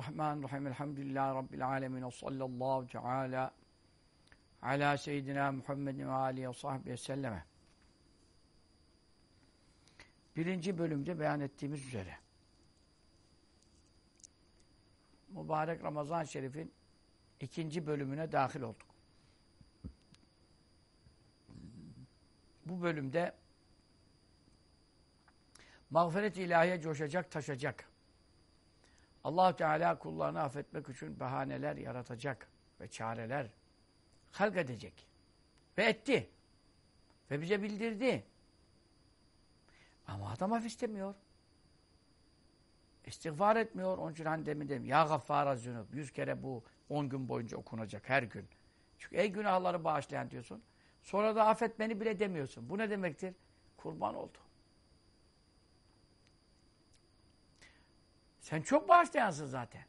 Bismillahirrahmanirrahim. Elhamdülillahi Rabbil alemin. Sallallahu teala ala seyyidina Muhammedin ve alihi ve sahbihi selleme. Birinci bölümde beyan ettiğimiz üzere mübarek Ramazan-ı Şerif'in ikinci bölümüne dahil olduk. Bu bölümde mağfiret-i ilahiye coşacak, taşacak. Allah Teala kullarını affetmek için bahaneler yaratacak ve çareler halk edecek. Ve etti. Ve bize bildirdi. Ama adam af istemiyor. İstiğfar etmiyor. Onun için hani demin dedim. Ya gaffara zünub. Yüz kere bu on gün boyunca okunacak her gün. Çünkü ey günahları bağışlayan diyorsun. Sonra da affet beni bile demiyorsun. Bu ne demektir? Kurban oldu. Sen çok bağışlayansın zaten.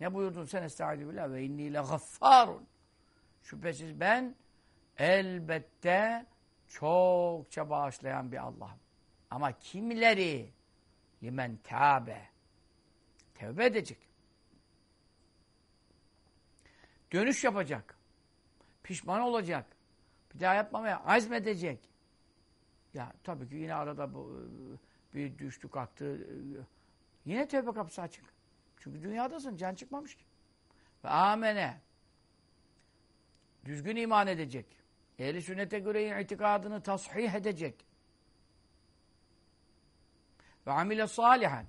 Ne buyurdun sen estaizu billah ve inni le gaffarun. Şüphesiz ben elbette çokça bağışlayan bir Allah'ım. Ama kimleri limen tabe tevbe edecek. Dönüş yapacak. Pişman olacak. Bir daha yapmamaya azmedecek. Ya tabii ki yine arada bu bir düştü kalktı Yine tövbe kapısı açık. Çünkü dünyadasın, can çıkmamış ki. Ve amene. Düzgün iman edecek. Ehli sünnete göre itikadını tasih edecek. Ve amile salihan.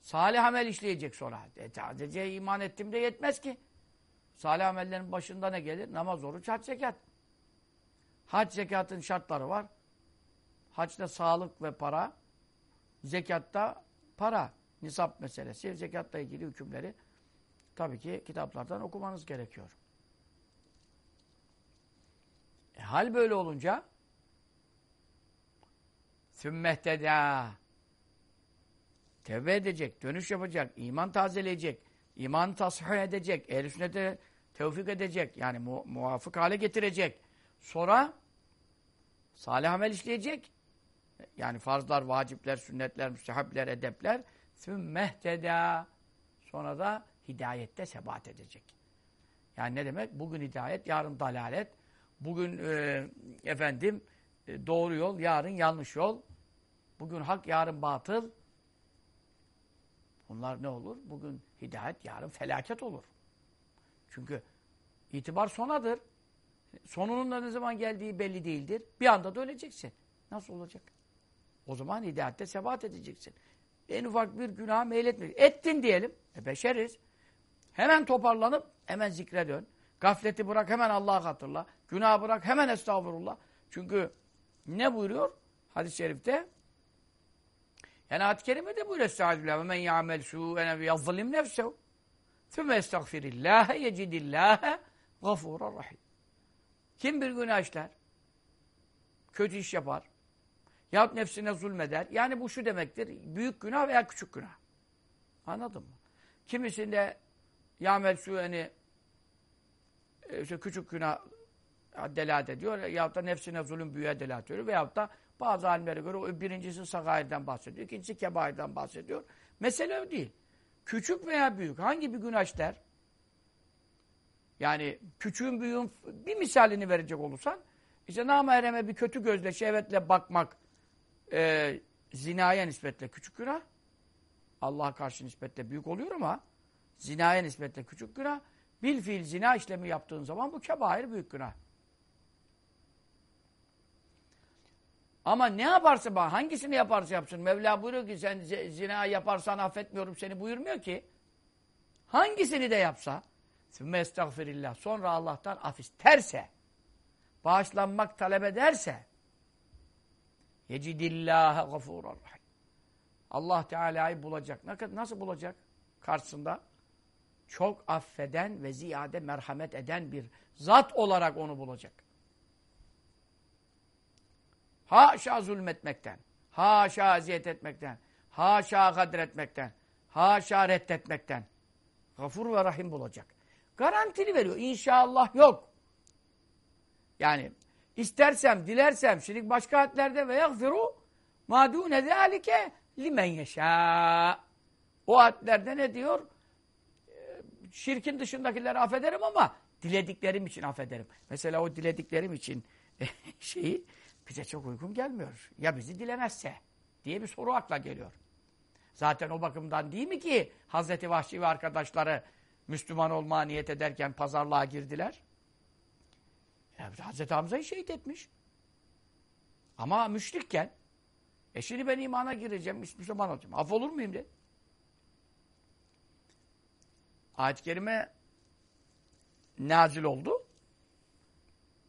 Salih amel işleyecek sonra. E, sadece iman ettim de yetmez ki. Salih amellerin başında ne gelir? Namaz, oruç, hac, zekat. Hac, zekatın şartları var. Haçta sağlık ve para. Zekatta para, nisap meselesi, zekatla ilgili hükümleri tabii ki kitaplardan okumanız gerekiyor. E, hal böyle olunca sümmehtedâ tevbe edecek, dönüş yapacak, iman tazeleyecek, iman tasih edecek, ehl sünnete tevfik edecek, yani mu muvafık hale getirecek. Sonra salih amel işleyecek. Yani farzlar, vacipler, sünnetler, müstehapler, edepler. Sümmehteda. Sonra da hidayette sebat edecek. Yani ne demek? Bugün hidayet, yarın dalalet. Bugün e, efendim e, doğru yol, yarın yanlış yol. Bugün hak, yarın batıl. Bunlar ne olur? Bugün hidayet, yarın felaket olur. Çünkü itibar sonadır. Sonunun da ne zaman geldiği belli değildir. Bir anda da öleceksin. Nasıl olacak? O zaman hidayette sebat edeceksin. En ufak bir günah meyletmek. Ettin diyelim. E beşeriz. Hemen toparlanıp hemen zikre dön. Gafleti bırak hemen Allah'a hatırla. Günah bırak hemen estağfurullah. Çünkü ne buyuruyor hadis-i şerifte? Yani ayet-i kerime de buyuruyor estağfirullah. Ve men ya'mel su'en ve yazzalim nefsehu. Füme estağfirillâhe yecidillâhe gafûran rahim. Kim bir günah işler, kötü iş yapar, Yahut nefsine zulmeder. Yani bu şu demektir. Büyük günah veya küçük günah. Anladın mı? Kimisinde yamel sueni e, işte küçük günah delat ediyor. Yahut da nefsine zulüm büyüğe delat ediyor. Veyahut da bazı alimlere göre birincisi sagairden bahsediyor. ikincisi kebairden bahsediyor. Mesele o değil. Küçük veya büyük hangi bir günah işler? Yani küçüğün büyüğün bir misalini verecek olursan işte namahreme bir kötü gözle şehvetle bakmak e, zinaya nispetle küçük günah. Allah'a karşı nispetle büyük oluyor ama zinaya nispetle küçük günah. Bil fiil zina işlemi yaptığın zaman bu kebair büyük günah. Ama ne yaparsa hangisini yaparsa yapsın. Mevla buyuruyor ki sen zina yaparsan affetmiyorum seni buyurmuyor ki. Hangisini de yapsa sümme sonra Allah'tan af isterse bağışlanmak talep ederse Yecidillâhe gafûran rahim. Allah Teala'yı bulacak. Nasıl bulacak? Karşısında çok affeden ve ziyade merhamet eden bir zat olarak onu bulacak. Haşa zulmetmekten, haşa eziyet etmekten, haşa gadretmekten, haşa reddetmekten. Gafur ve Rahim bulacak. Garantili veriyor. İnşallah yok. Yani İstersem, dilersem, şimdi başka ayetlerde ve yagfiru ma dune zâlike limen yeşâ. O ayetlerde ne diyor? Ee, Şirkin dışındakileri affederim ama dilediklerim için affederim. Mesela o dilediklerim için şeyi bize çok uygun gelmiyor. Ya bizi dilemezse diye bir soru akla geliyor. Zaten o bakımdan değil mi ki Hazreti Vahşi ve arkadaşları Müslüman olmaya niyet ederken pazarlığa girdiler? Ya Hazreti Hamza'yı şehit etmiş. Ama müşrikken e şimdi ben imana gireceğim, Müslüman olacağım. Af olur muyum de? Ayet-i Kerime nazil oldu.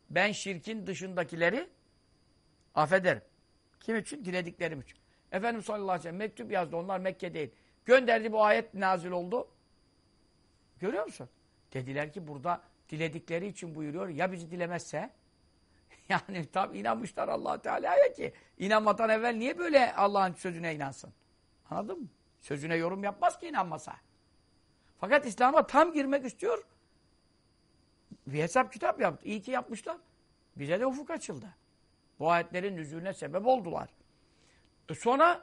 Ben şirkin dışındakileri affederim. Kim için? Dilediklerim için. Efendimiz sallallahu aleyhi ve sellem mektup yazdı. Onlar Mekke değil. Gönderdi bu ayet nazil oldu. Görüyor musun? Dediler ki burada diledikleri için buyuruyor. Ya bizi dilemezse? Yani tam inanmışlar allah Teala'ya ki. inanmadan evvel niye böyle Allah'ın sözüne inansın? Anladın mı? Sözüne yorum yapmaz ki inanmasa. Fakat İslam'a tam girmek istiyor. Bir hesap kitap yaptı. İyi ki yapmışlar. Bize de ufuk açıldı. Bu ayetlerin nüzulüne sebep oldular. E sonra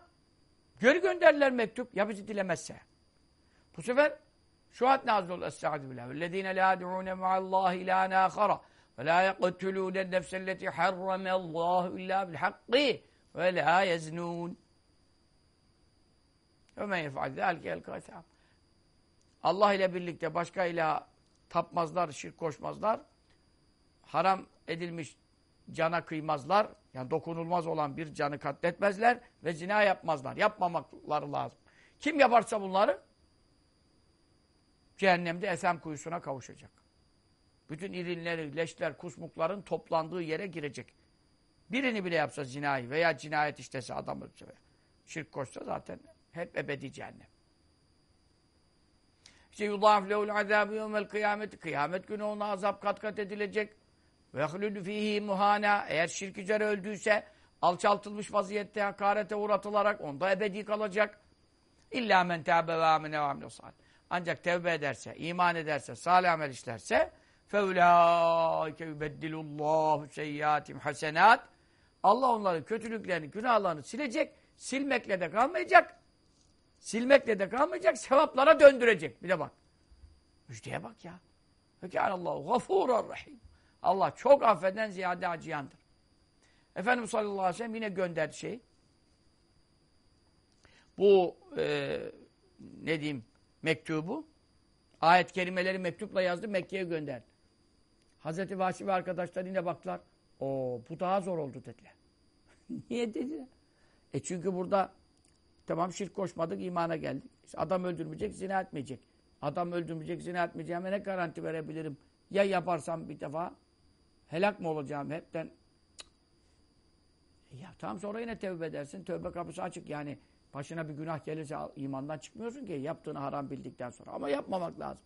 geri gönderdiler mektup. Ya bizi dilemezse. Bu sefer Şuat nazlul es-sa'du billah. Ellezine la yed'ûne ma'allahi ilâne âkhara. Ve la yeqtulûne nefselleti harramellâhu illâ bil hakkı. Ve la yeznûn. Ve men yef'al zâlike el Allah ile birlikte başka ilah tapmazlar, şirk koşmazlar. Haram edilmiş cana kıymazlar. Yani dokunulmaz olan bir canı katletmezler ve zina yapmazlar. Yapmamakları lazım. Kim yaparsa bunları cehennemde esem kuyusuna kavuşacak. Bütün irinleri, leşler, kusmukların toplandığı yere girecek. Birini bile yapsa zinayı veya cinayet işlese adam ölse şirk koşsa zaten hep ebedi cehennem. İşte yudâf lehul azâbı yevmel kıyameti. Kıyamet günü ona azap kat kat edilecek. Ve yahlûlü fîhî muhâna. Eğer şirk üzere öldüyse alçaltılmış vaziyette hakarete uğratılarak onda ebedi kalacak. İllâ men tâbe ve âmine ve amle Ancak tevbe ederse, iman ederse, salih amel işlerse فَاُولَٰئِكَ يُبَدِّلُ اللّٰهُ سَيِّاتِمْ hasenat. Allah onların kötülüklerini, günahlarını silecek. Silmekle de kalmayacak. Silmekle de kalmayacak. Sevaplara döndürecek. Bir de bak. Müjdeye bak ya. Allahu gafurur rahim. Allah çok affeden ziyade acıyandır. Efendimiz sallallahu aleyhi ve sellem yine gönderdi şey. Bu e, ne diyeyim mektubu ayet kelimeleri mektupla yazdı Mekke'ye gönderdi. Hazreti Vahşi ve arkadaşlar yine baktılar. O bu daha zor oldu dediler. Niye dediler? E çünkü burada tamam şirk koşmadık, imana geldik. İşte adam öldürmeyecek, zina etmeyecek. Adam öldürmeyecek, zina etmeyeceğime ne garanti verebilirim? Ya yaparsam bir defa helak mı olacağım hepten? Ya tamam sonra yine tevbe edersin. Tövbe kapısı açık yani. Başına bir günah gelirse imandan çıkmıyorsun ki yaptığını haram bildikten sonra. Ama yapmamak lazım.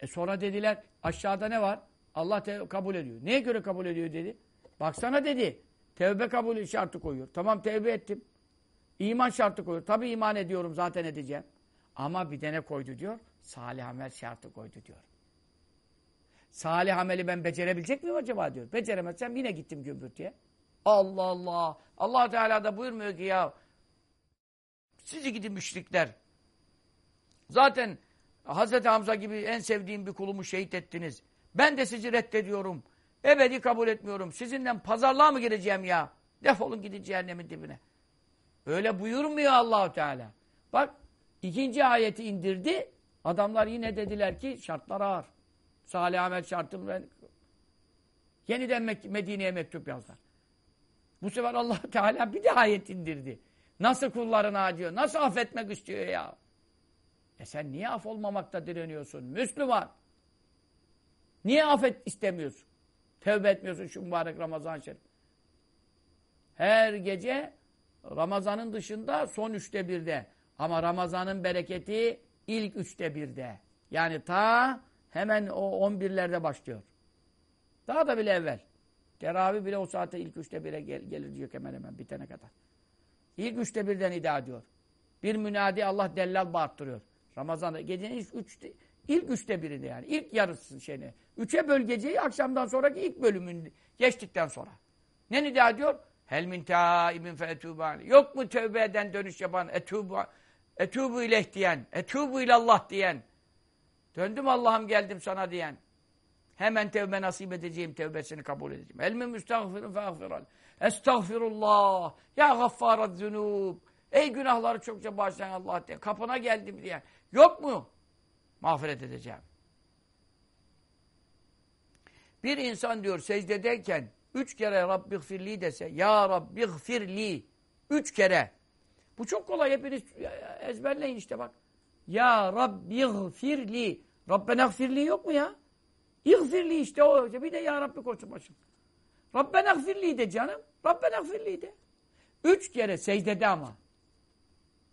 E sonra dediler aşağıda ne var? Allah kabul ediyor. Neye göre kabul ediyor dedi. Baksana dedi. Tevbe kabul şartı koyuyor. Tamam tevbe ettim. İman şartı koyuyor. Tabi iman ediyorum zaten edeceğim. Ama bir de koydu diyor? Salih amel şartı koydu diyor. Salih ameli ben becerebilecek miyim acaba diyor. Beceremezsem yine gittim gümbürtüye. Allah Allah. allah Teala da buyurmuyor ki ya sizi gidin müşrikler. Zaten Hz. Hamza gibi en sevdiğim bir kulumu şehit ettiniz. Ben de sizi reddediyorum. Ebedi kabul etmiyorum. Sizinle pazarlığa mı gireceğim ya? Defolun gidin cehennemin dibine. Öyle buyurmuyor Allahu Teala. Bak ikinci ayeti indirdi. Adamlar yine dediler ki şartlar ağır. Salih Ahmet şartım ben yeniden Medine'ye mektup yazdılar. Bu sefer allah Teala bir de ayet indirdi. Nasıl kullarına acıyor? Nasıl affetmek istiyor ya? E sen niye af olmamakta direniyorsun? Müslüman. Niye affet istemiyorsun? Tevbe etmiyorsun şu mübarek Ramazan şerif. Her gece Ramazan'ın dışında son üçte birde. Ama Ramazan'ın bereketi ilk üçte birde. Yani ta hemen o on birlerde başlıyor. Daha da bile evvel. Teravih bile o saatte ilk üçte bire gel gelir diyor hemen hemen bitene kadar. İlk üçte birden iddia ediyor. Bir münadi Allah dellal bağırttırıyor. Ramazan'da gecenin ilk üçte, ilk üçte birinde yani. İlk yarısı şeyini. Üçe böl geceyi akşamdan sonraki ilk bölümün geçtikten sonra. Ne nida diyor? Hel min taibin fe Yok mu tövbe eden dönüş yapan etûbu Etubu ileh diyen, etubu ilallah diyen, döndüm Allah'ım geldim sana diyen, hemen tevbe nasip edeceğim, tevbesini kabul edeceğim. Elmi müstağfirin feğfiral. Estağfirullah. Ya gaffarat zünub. Ey günahları çokça bağışlayan Allah diye. Kapına geldim diye. Yok mu? Mağfiret edeceğim. Bir insan diyor secdedeyken üç kere Rabbi gfirli dese Ya Rabbi gfirli üç kere. Bu çok kolay hepiniz ezberleyin işte bak. Ya Rabbi gfirli. Rabbena gfirli yok mu ya? İgfirli işte o. Bir de Ya Rabbi koysun başım. Rabbena gfirli de canım. Rabbena gfirli de. Üç kere secdede ama.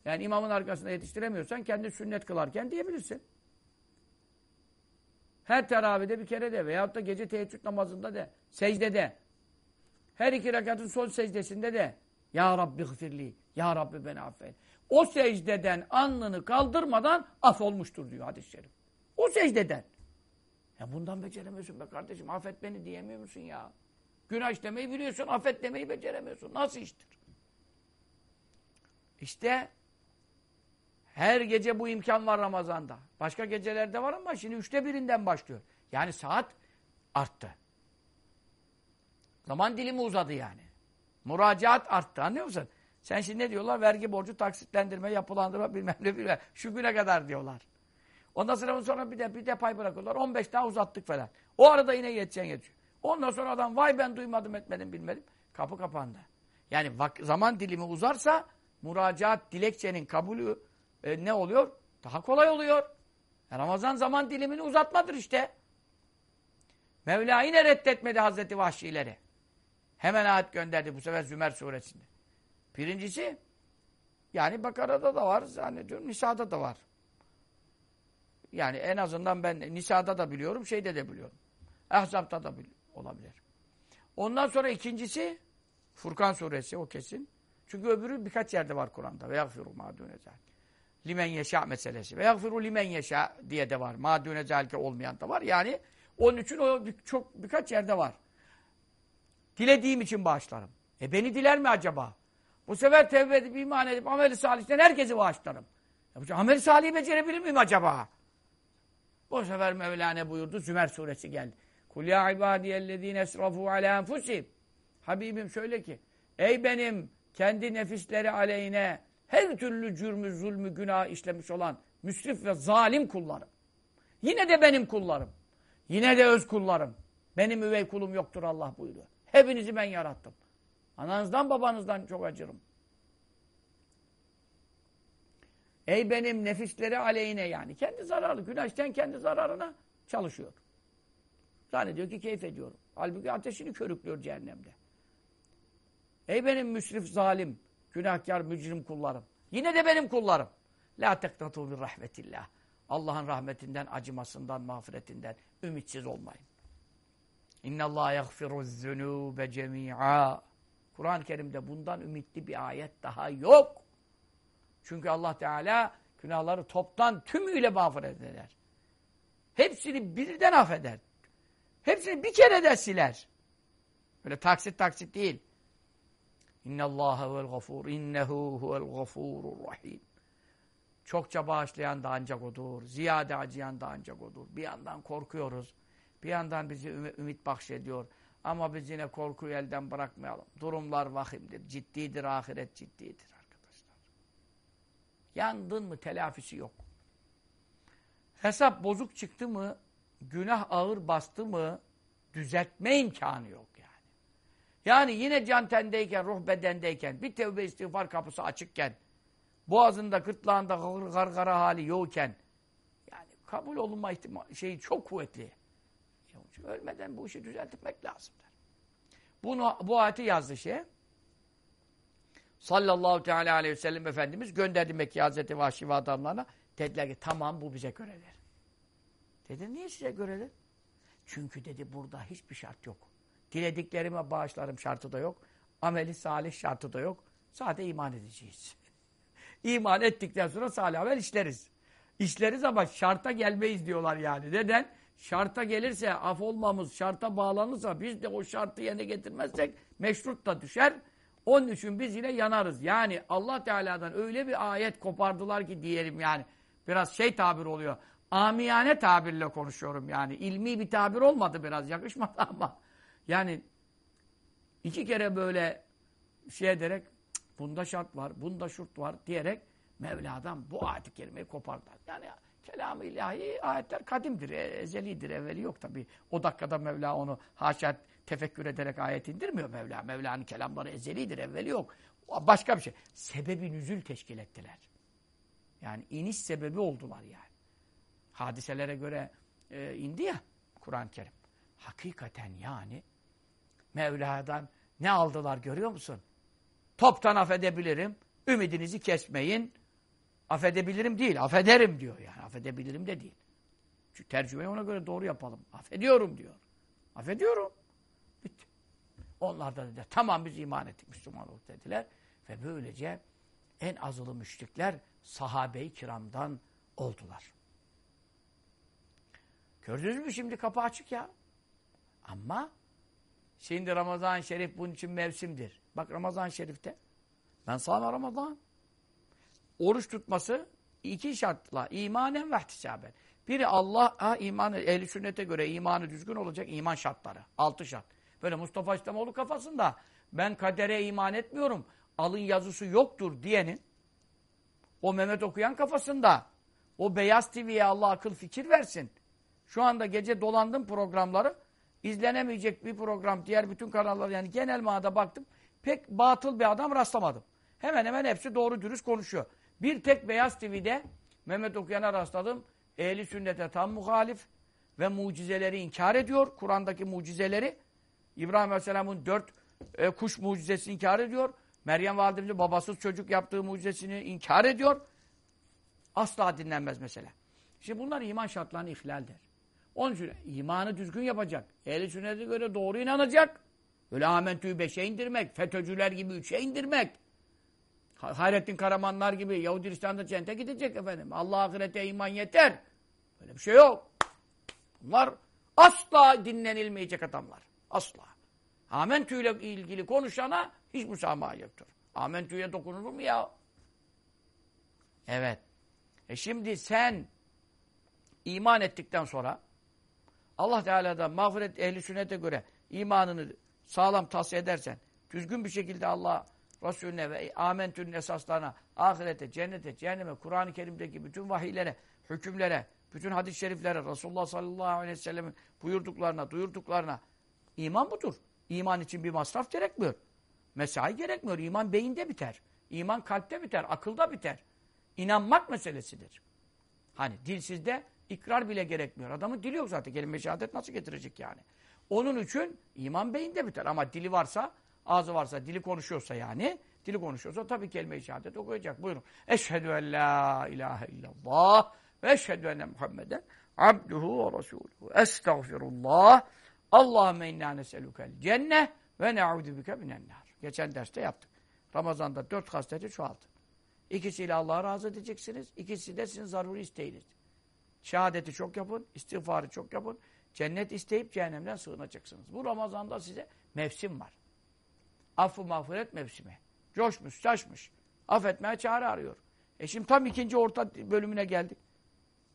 Yani imamın arkasında yetiştiremiyorsan kendi sünnet kılarken diyebilirsin. Her teravide bir kere de veyahut da gece teheccüd namazında de, secdede. Her iki rekatın son secdesinde de Ya Rabbi gfirli, Ya Rabbi beni affet. O secdeden alnını kaldırmadan af olmuştur diyor hadis-i şerif. O secdeden. Ya bundan beceremiyorsun be kardeşim. Affet beni diyemiyor musun ya? Günah işlemeyi biliyorsun, affet demeyi beceremiyorsun. Nasıl iştir? İşte her gece bu imkan var Ramazan'da. Başka gecelerde var ama şimdi üçte birinden başlıyor. Yani saat arttı. Zaman dilimi uzadı yani. Müracaat arttı. Anlıyor musun? Sen şimdi ne diyorlar? Vergi borcu taksitlendirme, yapılandırma bilmem ne bilmem. Şu güne kadar diyorlar. Ondan sonra, sonra bir de bir de pay bırakıyorlar. 15 daha uzattık falan. O arada yine yeteceksin yetiyor. Ondan sonra adam vay ben duymadım etmedim bilmedim. Kapı kapandı. Yani zaman dilimi uzarsa müracaat dilekçenin kabulü e, ne oluyor? Daha kolay oluyor. E, Ramazan zaman dilimini uzatmadır işte. Mevla yine reddetmedi Hazreti Vahşileri. Hemen ayet gönderdi bu sefer Zümer suresinde. Birincisi yani Bakara'da da var zannediyorum Nisa'da da var. Yani en azından ben Nisa'da da biliyorum, şeyde de biliyorum. Ahzab'da da olabilir. Ondan sonra ikincisi Furkan suresi o kesin. Çünkü öbürü birkaç yerde var Kur'an'da. Ve yagfiru ma dune Limen yeşâ meselesi. Ve yagfiru limen yeşâ diye de var. Ma dune olmayan da var. Yani onun için o çok birkaç yerde var. Dilediğim için bağışlarım. E beni diler mi acaba? Bu sefer tevbe edip iman edip ameli salihten herkesi bağışlarım. E, ameli salih becerebilir miyim acaba? Bu sefer Mevlana buyurdu. Zümer suresi geldi. Kul ya ibadiyellezine esrafu ala enfusihim. Habibim söyle ki ey benim kendi nefisleri aleyhine her türlü cürmü, zulmü, günah işlemiş olan müsrif ve zalim kullarım. Yine de benim kullarım. Yine de öz kullarım. Benim üvey kulum yoktur Allah buyuruyor. Hepinizi ben yarattım. Ananızdan babanızdan çok acırım. Ey benim nefisleri aleyhine yani. Kendi zararlı. Güneşten kendi zararına çalışıyor. Zannediyor ki keyif ediyorum. Halbuki ateşini körüklüyor cehennemde. Ey benim müsrif zalim, günahkar, mücrim kullarım. Yine de benim kullarım. La teknatu bir rahmetillah. Allah'ın rahmetinden, acımasından, mağfiretinden ümitsiz olmayın. İnna Allah yaghfiru zunube cemi'a. Kur'an-ı Kerim'de bundan ümitli bir ayet daha yok. Çünkü Allah Teala günahları toptan tümüyle mağfiret eder. Hepsini birden affeder. Hepsini bir kere de siler. Böyle taksit taksit değil. İnnallâhe huvel gafur. İnnehu huvel gafurur rahim. Çokça bağışlayan da ancak odur. Ziyade acıyan da ancak odur. Bir yandan korkuyoruz. Bir yandan bizi ümit bahşediyor. Ama biz yine korkuyu elden bırakmayalım. Durumlar vahimdir. Ciddidir. Ahiret ciddidir arkadaşlar. Yandın mı telafisi yok. Hesap bozuk çıktı mı, günah ağır bastı mı düzeltme imkanı yok yani. Yani yine can tendeyken, ruh bedendeyken, bir tevbe istiğfar kapısı açıkken, boğazında, gırtlağında gargara hali yokken, yani kabul olunma ihtimali şeyi çok kuvvetli. Ölmeden bu işi düzeltmek lazım. Bunu, bu ayeti yazdı şey. Sallallahu teala aleyhi ve sellem Efendimiz gönderdi Mekke Hazreti Vahşi ve adamlarına. Dediler ki tamam bu bize göredir. Dedi niye size göredir? Çünkü dedi burada hiçbir şart yok. Dilediklerime bağışlarım şartı da yok. Ameli salih şartı da yok. Sadece iman edeceğiz. İman ettikten sonra salih amel işleriz. İşleriz ama şarta gelmeyiz diyorlar yani. Neden? Şarta gelirse af olmamız, şarta bağlanırsa biz de o şartı yerine getirmezsek meşrut da düşer. Onun için biz yine yanarız. Yani Allah Teala'dan öyle bir ayet kopardılar ki diyelim yani. Biraz şey tabir oluyor. Amiyane tabirle konuşuyorum yani. İlmi bir tabir olmadı biraz. Yakışmadı ama. Yani iki kere böyle şey ederek bunda şart var, bunda şurt var diyerek Mevla'dan bu ayet-i kerimeyi kopardılar. Yani kelam-ı ilahi ayetler kadimdir, e- ezelidir, evveli yok tabi. O dakikada Mevla onu haşa tefekkür ederek ayet indirmiyor Mevla. Mevla'nın kelamları ezelidir, evveli yok. Başka bir şey. Sebebi nüzül teşkil ettiler. Yani iniş sebebi oldular yani. Hadiselere göre e, indi ya Kur'an-ı Kerim. Hakikaten yani Mevla'dan ne aldılar görüyor musun? Toptan affedebilirim. Ümidinizi kesmeyin. Affedebilirim değil, affederim diyor yani. Affedebilirim de değil. Çünkü tercümeyi ona göre doğru yapalım. Affediyorum diyor. Affediyorum. Bitti. Onlar da dediler, tamam biz iman ettik, Müslüman olduk dediler. Ve böylece en azılı müşrikler sahabe-i kiramdan oldular. Gördünüz mü şimdi kapı açık ya. Ama şimdi Ramazan-ı Şerif bunun için mevsimdir. Bak Ramazan-ı Şerif'te ben sana Ramazan oruç tutması iki şartla imanen ve ihtisaben. Biri Allah'a iman, ehli sünnete göre imanı düzgün olacak iman şartları. Altı şart. Böyle Mustafa İslamoğlu kafasında ben kadere iman etmiyorum, alın yazısı yoktur diyenin o Mehmet okuyan kafasında o Beyaz TV'ye Allah akıl fikir versin. Şu anda gece dolandım programları. izlenemeyecek bir program. Diğer bütün kanallar yani genel manada baktım. Pek batıl bir adam rastlamadım. Hemen hemen hepsi doğru dürüst konuşuyor. Bir tek Beyaz TV'de Mehmet Okuyan'a rastladım. Ehli sünnete tam muhalif ve mucizeleri inkar ediyor. Kur'an'daki mucizeleri. İbrahim Aleyhisselam'ın dört e, kuş mucizesini inkar ediyor. Meryem Validemizin babasız çocuk yaptığı mucizesini inkar ediyor. Asla dinlenmez mesela. Şimdi bunlar iman şartlarını ihlal der. Onun için imanı düzgün yapacak. Ehl-i sünnete göre doğru inanacak. Öyle amentüyü beşe indirmek, FETÖ'cüler gibi üçe indirmek. Ha- Hayrettin Karamanlar gibi Yahudi Hristiyan'da cennete gidecek efendim. Allah ahirete iman yeter. Böyle bir şey yok. Bunlar asla dinlenilmeyecek adamlar. Asla. Amentüyle ilgili konuşana hiç müsamaha yoktur. Amentüye dokunulur mu ya? Evet. E şimdi sen iman ettikten sonra Allah Teala'dan mağfiret ehli sünnete göre imanını sağlam tahsiye edersen, düzgün bir şekilde Allah Resulüne ve amentünün esaslarına, ahirete, cennete, cehenneme, Kur'an-ı Kerim'deki bütün vahiylere, hükümlere, bütün hadis-i şeriflere, Resulullah sallallahu aleyhi ve sellemin buyurduklarına, duyurduklarına iman budur. İman için bir masraf gerekmiyor. Mesai gerekmiyor. İman beyinde biter. İman kalpte biter, akılda biter. İnanmak meselesidir. Hani dilsizde ikrar bile gerekmiyor. Adamın dili yok zaten. Kelime-i şehadet nasıl getirecek yani? Onun için iman beyinde biter. Ama dili varsa, ağzı varsa, dili konuşuyorsa yani, dili konuşuyorsa tabii kelime-i şehadet okuyacak. Buyurun. Eşhedü en la ilahe illallah ve eşhedü enne Muhammeden abduhu ve resuluhu. Estağfirullah. Allahümme inna neselükel cenneh ve ne'udu bike minennar. Geçen derste yaptık. Ramazan'da dört hasleti çoğaltın. İkisiyle Allah'a razı edeceksiniz. İkisi de sizin zaruri isteğiniz. Şehadeti çok yapın, istiğfarı çok yapın. Cennet isteyip cehennemden sığınacaksınız. Bu Ramazan'da size mevsim var. Affı mağfiret mevsimi. Coşmuş, şaşmış. Affetmeye çare arıyor. E şimdi tam ikinci orta bölümüne geldik.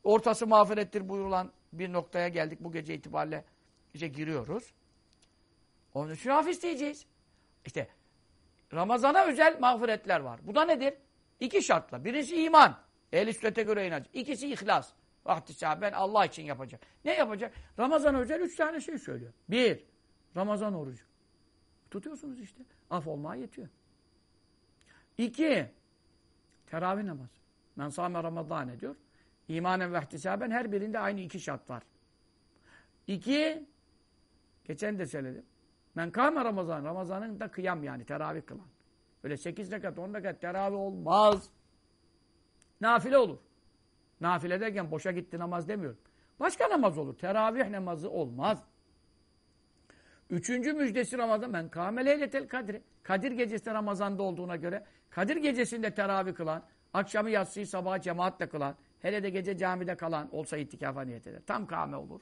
Ortası mağfirettir buyurulan bir noktaya geldik. Bu gece itibariyle işte giriyoruz. Onun için af isteyeceğiz. İşte Ramazana özel mağfiretler var. Bu da nedir? İki şartla. Birisi iman. Ehl-i göre inanç. İkisi ihlas. Ben Allah için yapacak. Ne yapacak? Ramazan özel üç tane şey söylüyor. Bir, Ramazan orucu. Tutuyorsunuz işte. Af olmaya yetiyor. İki, teravih namazı. Men sâme Ramazan ediyor. İmanen ve ihtisaben her birinde aynı iki şart var. İki, geçen de söyledim. Men kâme Ramazan. Ramazan'ın da kıyam yani teravih kılan. Öyle sekiz rekat, on rekat teravih olmaz. Nafile olur. Nafile derken boşa gitti namaz demiyorum. Başka namaz olur. Teravih namazı olmaz. Üçüncü müjdesi Ramazan. Men kâme leyletel kadri. Kadir gecesi Ramazan'da olduğuna göre Kadir gecesinde teravih kılan, akşamı yatsıyı sabahı cemaatle kılan, hele de gece camide kalan olsa itikafa niyet eder. Tam kâme olur.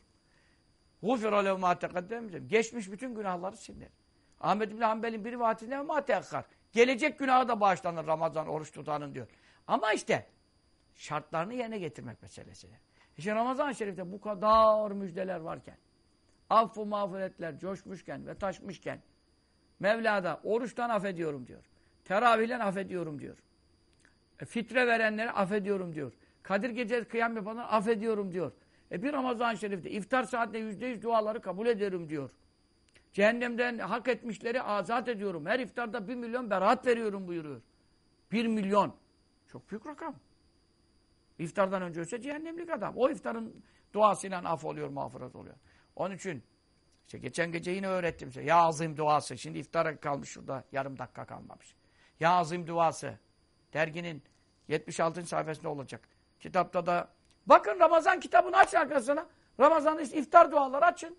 Gufira lehu mâ teqaddem. Geçmiş bütün günahları siler. Ahmet bin Hanbel'in bir rivayetinde ma teakkar. Gelecek günahı da bağışlanır Ramazan oruç tutanın diyor. Ama işte şartlarını yerine getirmek meselesi. İşte Ramazan-ı Şerif'te bu kadar müjdeler varken, affu mağfiretler coşmuşken ve taşmışken, Mevla'da oruçtan affediyorum diyor. Teravihlen affediyorum diyor. E, fitre verenleri affediyorum diyor. Kadir gecesi kıyam yapanları affediyorum diyor. E bir Ramazan-ı Şerif'te iftar saatinde yüzde yüz duaları kabul ederim diyor. Cehennemden hak etmişleri azat ediyorum. Her iftarda bir milyon beraat veriyorum buyuruyor. Bir milyon. Çok büyük rakam. İftardan önce ölse cehennemlik adam. O iftarın duasıyla af oluyor, mağfiret oluyor. Onun için işte geçen gece yine öğrettim size. Ya azim duası. Şimdi iftara kalmış şurada yarım dakika kalmamış. Ya azim duası. Derginin 76. sayfasında olacak. Kitapta da bakın Ramazan kitabını aç arkasına. Ramazan iftar duaları açın.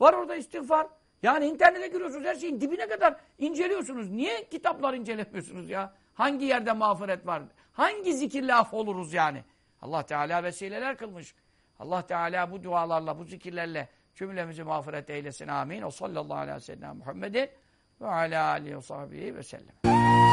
Var orada istiğfar. Yani internete giriyorsunuz her şeyin dibine kadar inceliyorsunuz. Niye kitaplar incelemiyorsunuz ya? Hangi yerde mağfiret var? Hangi zikirle af oluruz yani? Allah Teala vesileler kılmış. Allah Teala bu dualarla, bu zikirlerle cümlemizi mağfiret eylesin. Amin. O sallallahu aleyhi ve sellem Muhammedin ve ala aleyhi ve sahbihi ve sellem.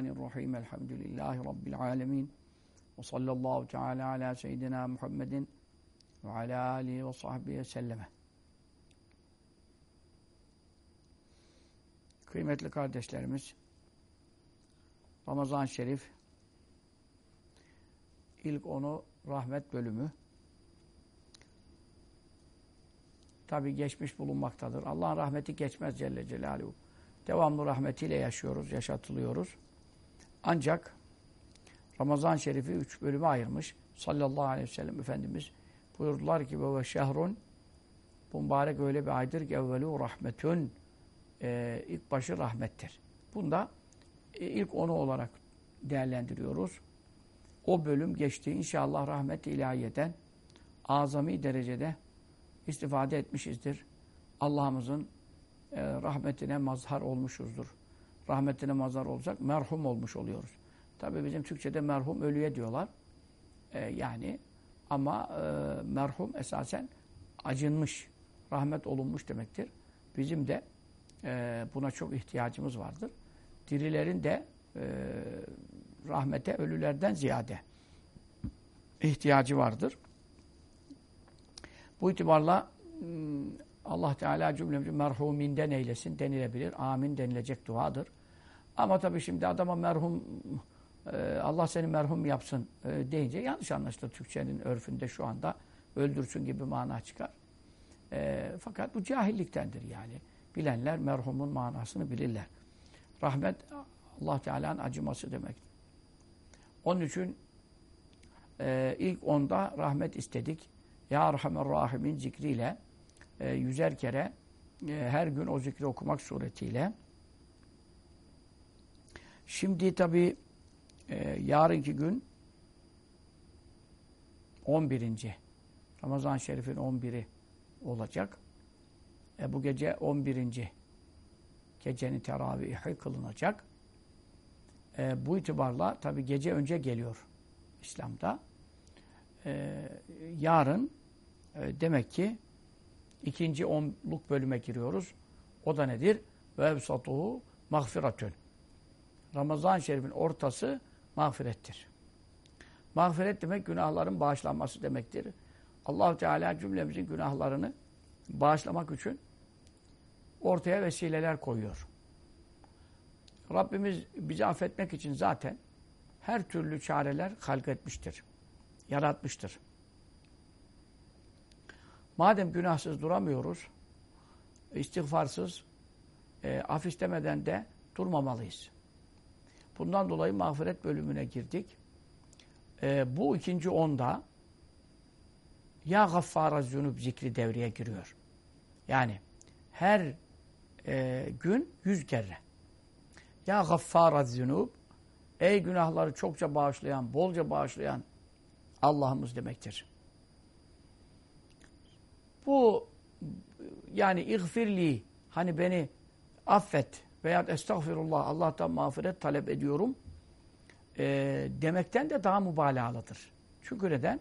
Bismillahirrahmanirrahim. Elhamdülillahi Rabbil alemin. Ve sallallahu teala ala seyyidina Muhammedin ve ala alihi ve sahbihi selleme. Kıymetli kardeşlerimiz, Ramazan-ı Şerif ilk onu rahmet bölümü tabi geçmiş bulunmaktadır. Allah'ın rahmeti geçmez Celle Celaluhu. Devamlı rahmetiyle yaşıyoruz, yaşatılıyoruz. Ancak Ramazan Şerif'i üç bölüme ayırmış. Sallallahu aleyhi ve sellem Efendimiz buyurdular ki ve şehrun bu mübarek öyle bir aydır ki evvelu rahmetün ee, ilk başı rahmettir. Bunda e, ilk onu olarak değerlendiriyoruz. O bölüm geçti. İnşallah rahmet ilahiyeden azami derecede istifade etmişizdir. Allah'ımızın e, rahmetine mazhar olmuşuzdur. Rahmetine mazhar olacak, merhum olmuş oluyoruz. Tabi bizim Türkçe'de merhum ölüye diyorlar. E, yani ama e, merhum esasen acınmış, rahmet olunmuş demektir. Bizim de e, buna çok ihtiyacımız vardır. Dirilerin de e, rahmete ölülerden ziyade ihtiyacı vardır. Bu itibarla Allah Teala cümlemizi merhuminden eylesin denilebilir. Amin denilecek duadır. Ama tabii şimdi adama merhum e, Allah seni merhum yapsın e, deyince yanlış anlaşılır Türkçenin örfünde şu anda öldürsün gibi mana çıkar. E, fakat bu cahilliktendir yani. Bilenler merhumun manasını bilirler. Rahmet Allah Teala'nın acıması demek. Onun için ilk onda rahmet istedik. Ya Erhamer Rahimin zikriyle e, yüzer kere her gün o zikri okumak suretiyle. Şimdi tabi e, yarınki gün 11. Ramazan-ı Şerif'in 11'i olacak. E, bu gece 11. Gecenin teravihi kılınacak. E, bu itibarla tabi gece önce geliyor İslam'da. E, yarın e, demek ki ikinci onluk bölüme giriyoruz. O da nedir? Ve evsatuhu mağfiretün. Ramazan-ı Şerif'in ortası mağfirettir. Mağfiret demek günahların bağışlanması demektir. allah Teala cümlemizin günahlarını bağışlamak için ortaya vesileler koyuyor. Rabbimiz bizi affetmek için zaten her türlü çareler halk etmiştir. Yaratmıştır. Madem günahsız duramıyoruz, istiğfarsız, e, af istemeden de durmamalıyız. Bundan dolayı mağfiret bölümüne girdik. E, bu ikinci onda ya gaffara zünub zikri devreye giriyor. Yani her e, gün yüz kere. Ya gaffara zünub ey günahları çokça bağışlayan, bolca bağışlayan Allah'ımız demektir. Bu yani ihfirli hani beni affet veya estağfirullah Allah'tan mağfiret talep ediyorum e, demekten de daha mübalağalıdır. Çünkü neden?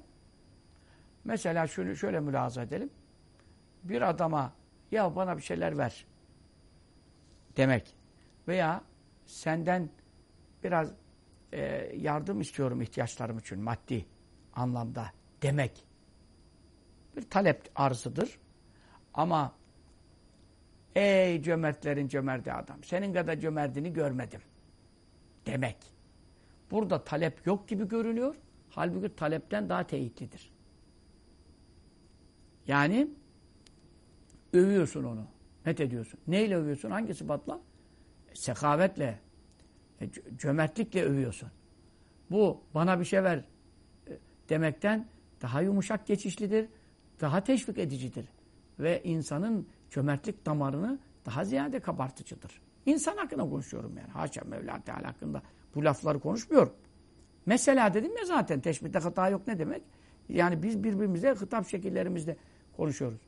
Mesela şunu şöyle mülahaza edelim. Bir adama ya bana bir şeyler ver demek veya senden biraz e, yardım istiyorum ihtiyaçlarım için maddi anlamda demek bir talep arzıdır. Ama ey cömertlerin cömerti adam senin kadar cömertini görmedim demek. Burada talep yok gibi görünüyor. Halbuki talepten daha teyitlidir. Yani övüyorsun onu. Met ediyorsun. Neyle övüyorsun? Hangi sıfatla? Sekavetle, e, cömertlikle övüyorsun. Bu bana bir şey ver e, demekten daha yumuşak geçişlidir, daha teşvik edicidir. Ve insanın cömertlik damarını daha ziyade kabartıcıdır. İnsan hakkında konuşuyorum yani. Haşa Mevla Teala hakkında bu lafları konuşmuyorum. Mesela dedim ya zaten teşbihte hata yok ne demek? Yani biz birbirimize hitap şekillerimizde konuşuyoruz.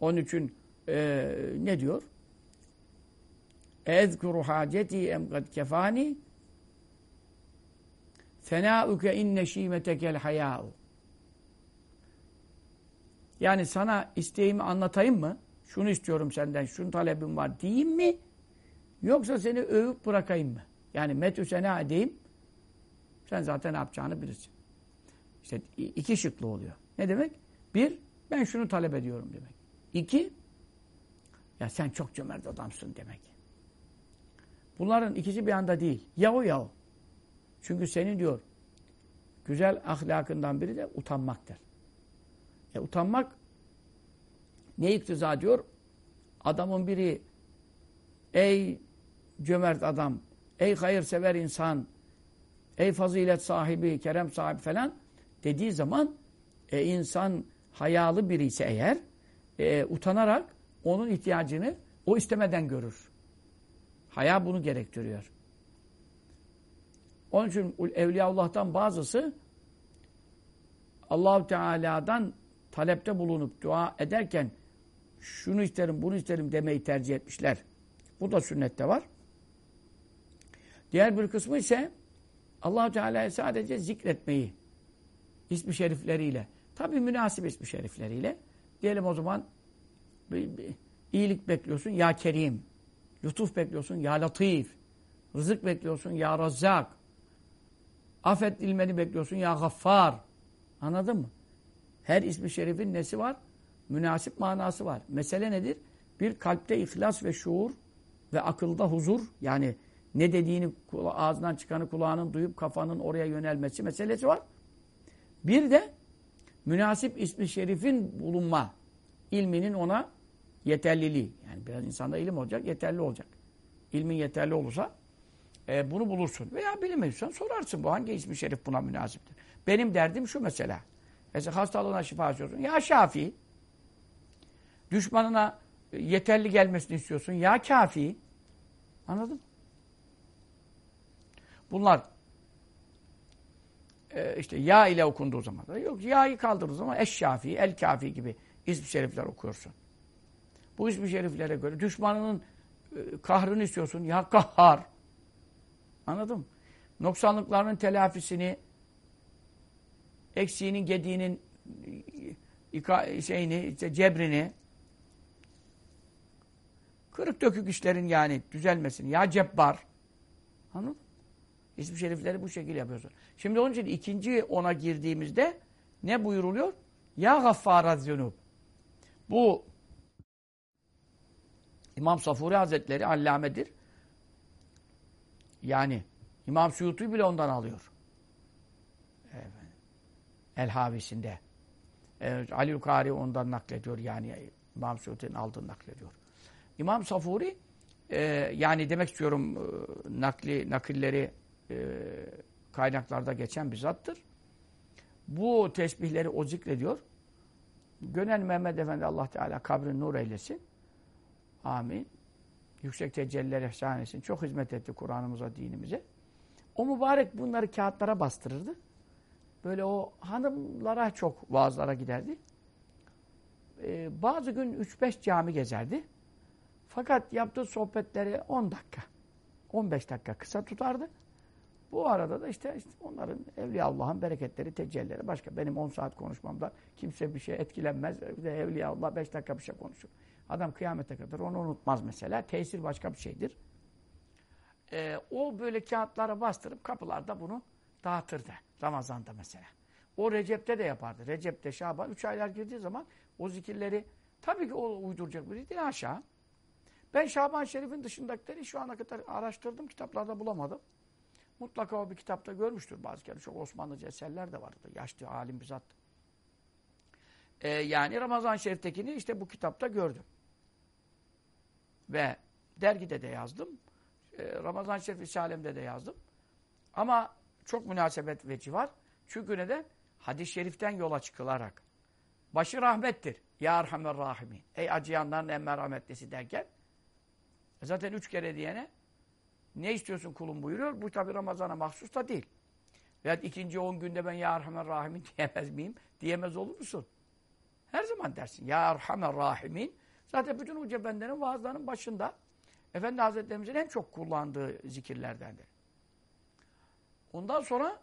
Onun için e, ne diyor? Ezkuru haceti em kad kefani fenâuke inne şîmetekel hayâ'u Yani sana isteğimi anlatayım mı? Şunu istiyorum senden, şunu talebim var diyeyim mi? Yoksa seni övüp bırakayım mı? Yani metü sena edeyim. Sen zaten ne yapacağını bilirsin. İşte iki şıklı oluyor. Ne demek? Bir, ben şunu talep ediyorum demek. İki, ya sen çok cömert adamsın demek. Bunların ikisi bir anda değil. Ya o ya o. Çünkü senin diyor güzel ahlakından biri de utanmaktır. E utanmak ne iktiza diyor? Adamın biri ey cömert adam, ey hayırsever insan, ey fazilet sahibi, kerem sahibi falan dediği zaman e, insan hayalı biri ise eğer e, utanarak onun ihtiyacını o istemeden görür. Haya bunu gerektiriyor. Onun için Evliyaullah'tan bazısı Allahu Teala'dan talepte bulunup dua ederken şunu isterim, bunu isterim demeyi tercih etmişler. Bu da sünnette var. Diğer bir kısmı ise Allahu Teala'yı sadece zikretmeyi ismi şerifleriyle. Tabi münasip ismi şerifleriyle. Diyelim o zaman bir, bir, iyilik bekliyorsun ya Kerim. Lütuf bekliyorsun ya Latif. Rızık bekliyorsun ya Razzak. Affet ilmeni bekliyorsun ya Gaffar. Anladın mı? Her ismi şerifin nesi var? Münasip manası var. Mesele nedir? Bir kalpte ihlas ve şuur ve akılda huzur yani ne dediğini ağzından çıkanı kulağının duyup kafanın oraya yönelmesi meselesi var. Bir de münasip ismi şerifin bulunma ilminin ona yeterliliği. Yani biraz insanda ilim olacak, yeterli olacak. İlmin yeterli olursa e, bunu bulursun. Veya bilmiyorsan sorarsın bu hangi ismi şerif buna münasiptir. Benim derdim şu mesela. Mesela hastalığına şifa istiyorsun. Ya Şafi. Düşmanına yeterli gelmesini istiyorsun. Ya Kafi. Anladın Bunlar e, işte ya ile okunduğu zaman da yok ya'yı kaldırdığı zaman eş şafi, el kafi gibi ismi şerifler okuyorsun. Bu ismi şeriflere göre düşmanının e, kahrını istiyorsun. Ya kahhar. Anladın mı? Noksanlıklarının telafisini, eksiğinin, gediğinin e, şeyini, işte cebrini, kırık dökük işlerin yani düzelmesini. Ya cebbar. Anladın? İsmi şerifleri bu şekilde yapıyorsun. Şimdi onun için ikinci ona girdiğimizde ne buyuruluyor? Ya gaffara zünub. Bu İmam Safuri Hazretleri allamedir. Yani İmam Suyuti bile ondan alıyor. Evet. El Havisinde. Evet, Ali Kari ondan naklediyor yani İmam Suyuti'nin aldığını naklediyor. İmam Safuri e, yani demek istiyorum e, nakli nakilleri e, kaynaklarda geçen bir zattır. Bu tesbihleri o zikrediyor. Gönen Mehmet Efendi Allah Teala kabrini nur eylesin. Amin. Yüksek tecelliler ihsan etsin. Çok hizmet etti Kur'an'ımıza, dinimize. O mübarek bunları kağıtlara bastırırdı. Böyle o hanımlara çok vaazlara giderdi. Ee, bazı gün 3-5 cami gezerdi. Fakat yaptığı sohbetleri 10 dakika, 15 dakika kısa tutardı. Bu arada da işte, işte onların Evliya Allah'ın bereketleri, tecellileri başka. Benim 10 saat konuşmamda kimse bir şey etkilenmez. Evliya Allah 5 dakika bir şey konuşur. Adam kıyamete kadar onu unutmaz mesela. Tesir başka bir şeydir. Ee, o böyle kağıtlara bastırıp kapılarda bunu dağıtırdı. Ramazan'da mesela. O Recep'te de yapardı. Recep'te Şaban 3 aylar girdiği zaman o zikirleri tabii ki o uyduracak biri değil aşağı. Ben Şaban Şerif'in dışındakileri şu ana kadar araştırdım. Kitaplarda bulamadım. Mutlaka o bir kitapta görmüştür bazı kere. Çok Osmanlıca eserler de vardı. Yaşlı alim bizzat. Ee, yani Ramazan Şerif'tekini işte bu kitapta gördüm. Ve dergide de yazdım. Ee, Ramazan Şerif İsalem'de de yazdım. Ama çok münasebet veci var. Çünkü neden? Hadis-i şeriften yola çıkılarak. Başı rahmettir. Ya Erhamer Rahimin. Ey acıyanların en merhametlisi derken e zaten üç kere diyene ne istiyorsun kulum buyuruyor. Bu tabi Ramazan'a mahsus da değil. Veya ikinci on günde ben Ya Erhamer Rahimin diyemez miyim? Diyemez olur musun? Her zaman dersin. Ya Erhamer Rahimin. Zaten bütün Hoca Efendi'nin vaazlarının başında Efendi Hazretlerimizin en çok kullandığı zikirlerdendir. Ondan sonra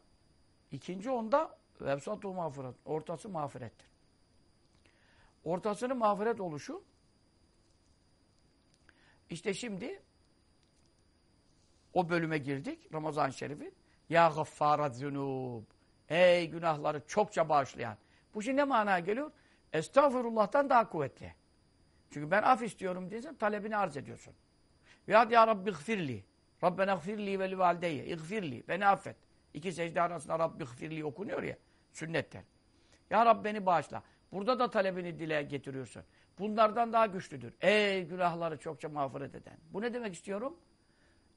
ikinci onda vebsatu mağfiret. Ortası mağfirettir. Ortasının mağfiret oluşu işte şimdi o bölüme girdik. Ramazan-ı Şerif'i. Ya gaffarat zünub. Ey günahları çokça bağışlayan. Bu şimdi ne manaya geliyor? Estağfurullah'tan daha kuvvetli. Çünkü ben af istiyorum diyorsan talebini arz ediyorsun. Ya ya Rabbi gfirli. Rabbena gfirli ve li valideyye. İgfirli. Beni affet. İki secde arasında Rabbi gfirli okunuyor ya sünnetten. Ya Rabbi beni bağışla. Burada da talebini dile getiriyorsun. Bunlardan daha güçlüdür. Ey günahları çokça mağfiret eden. Bu ne demek istiyorum?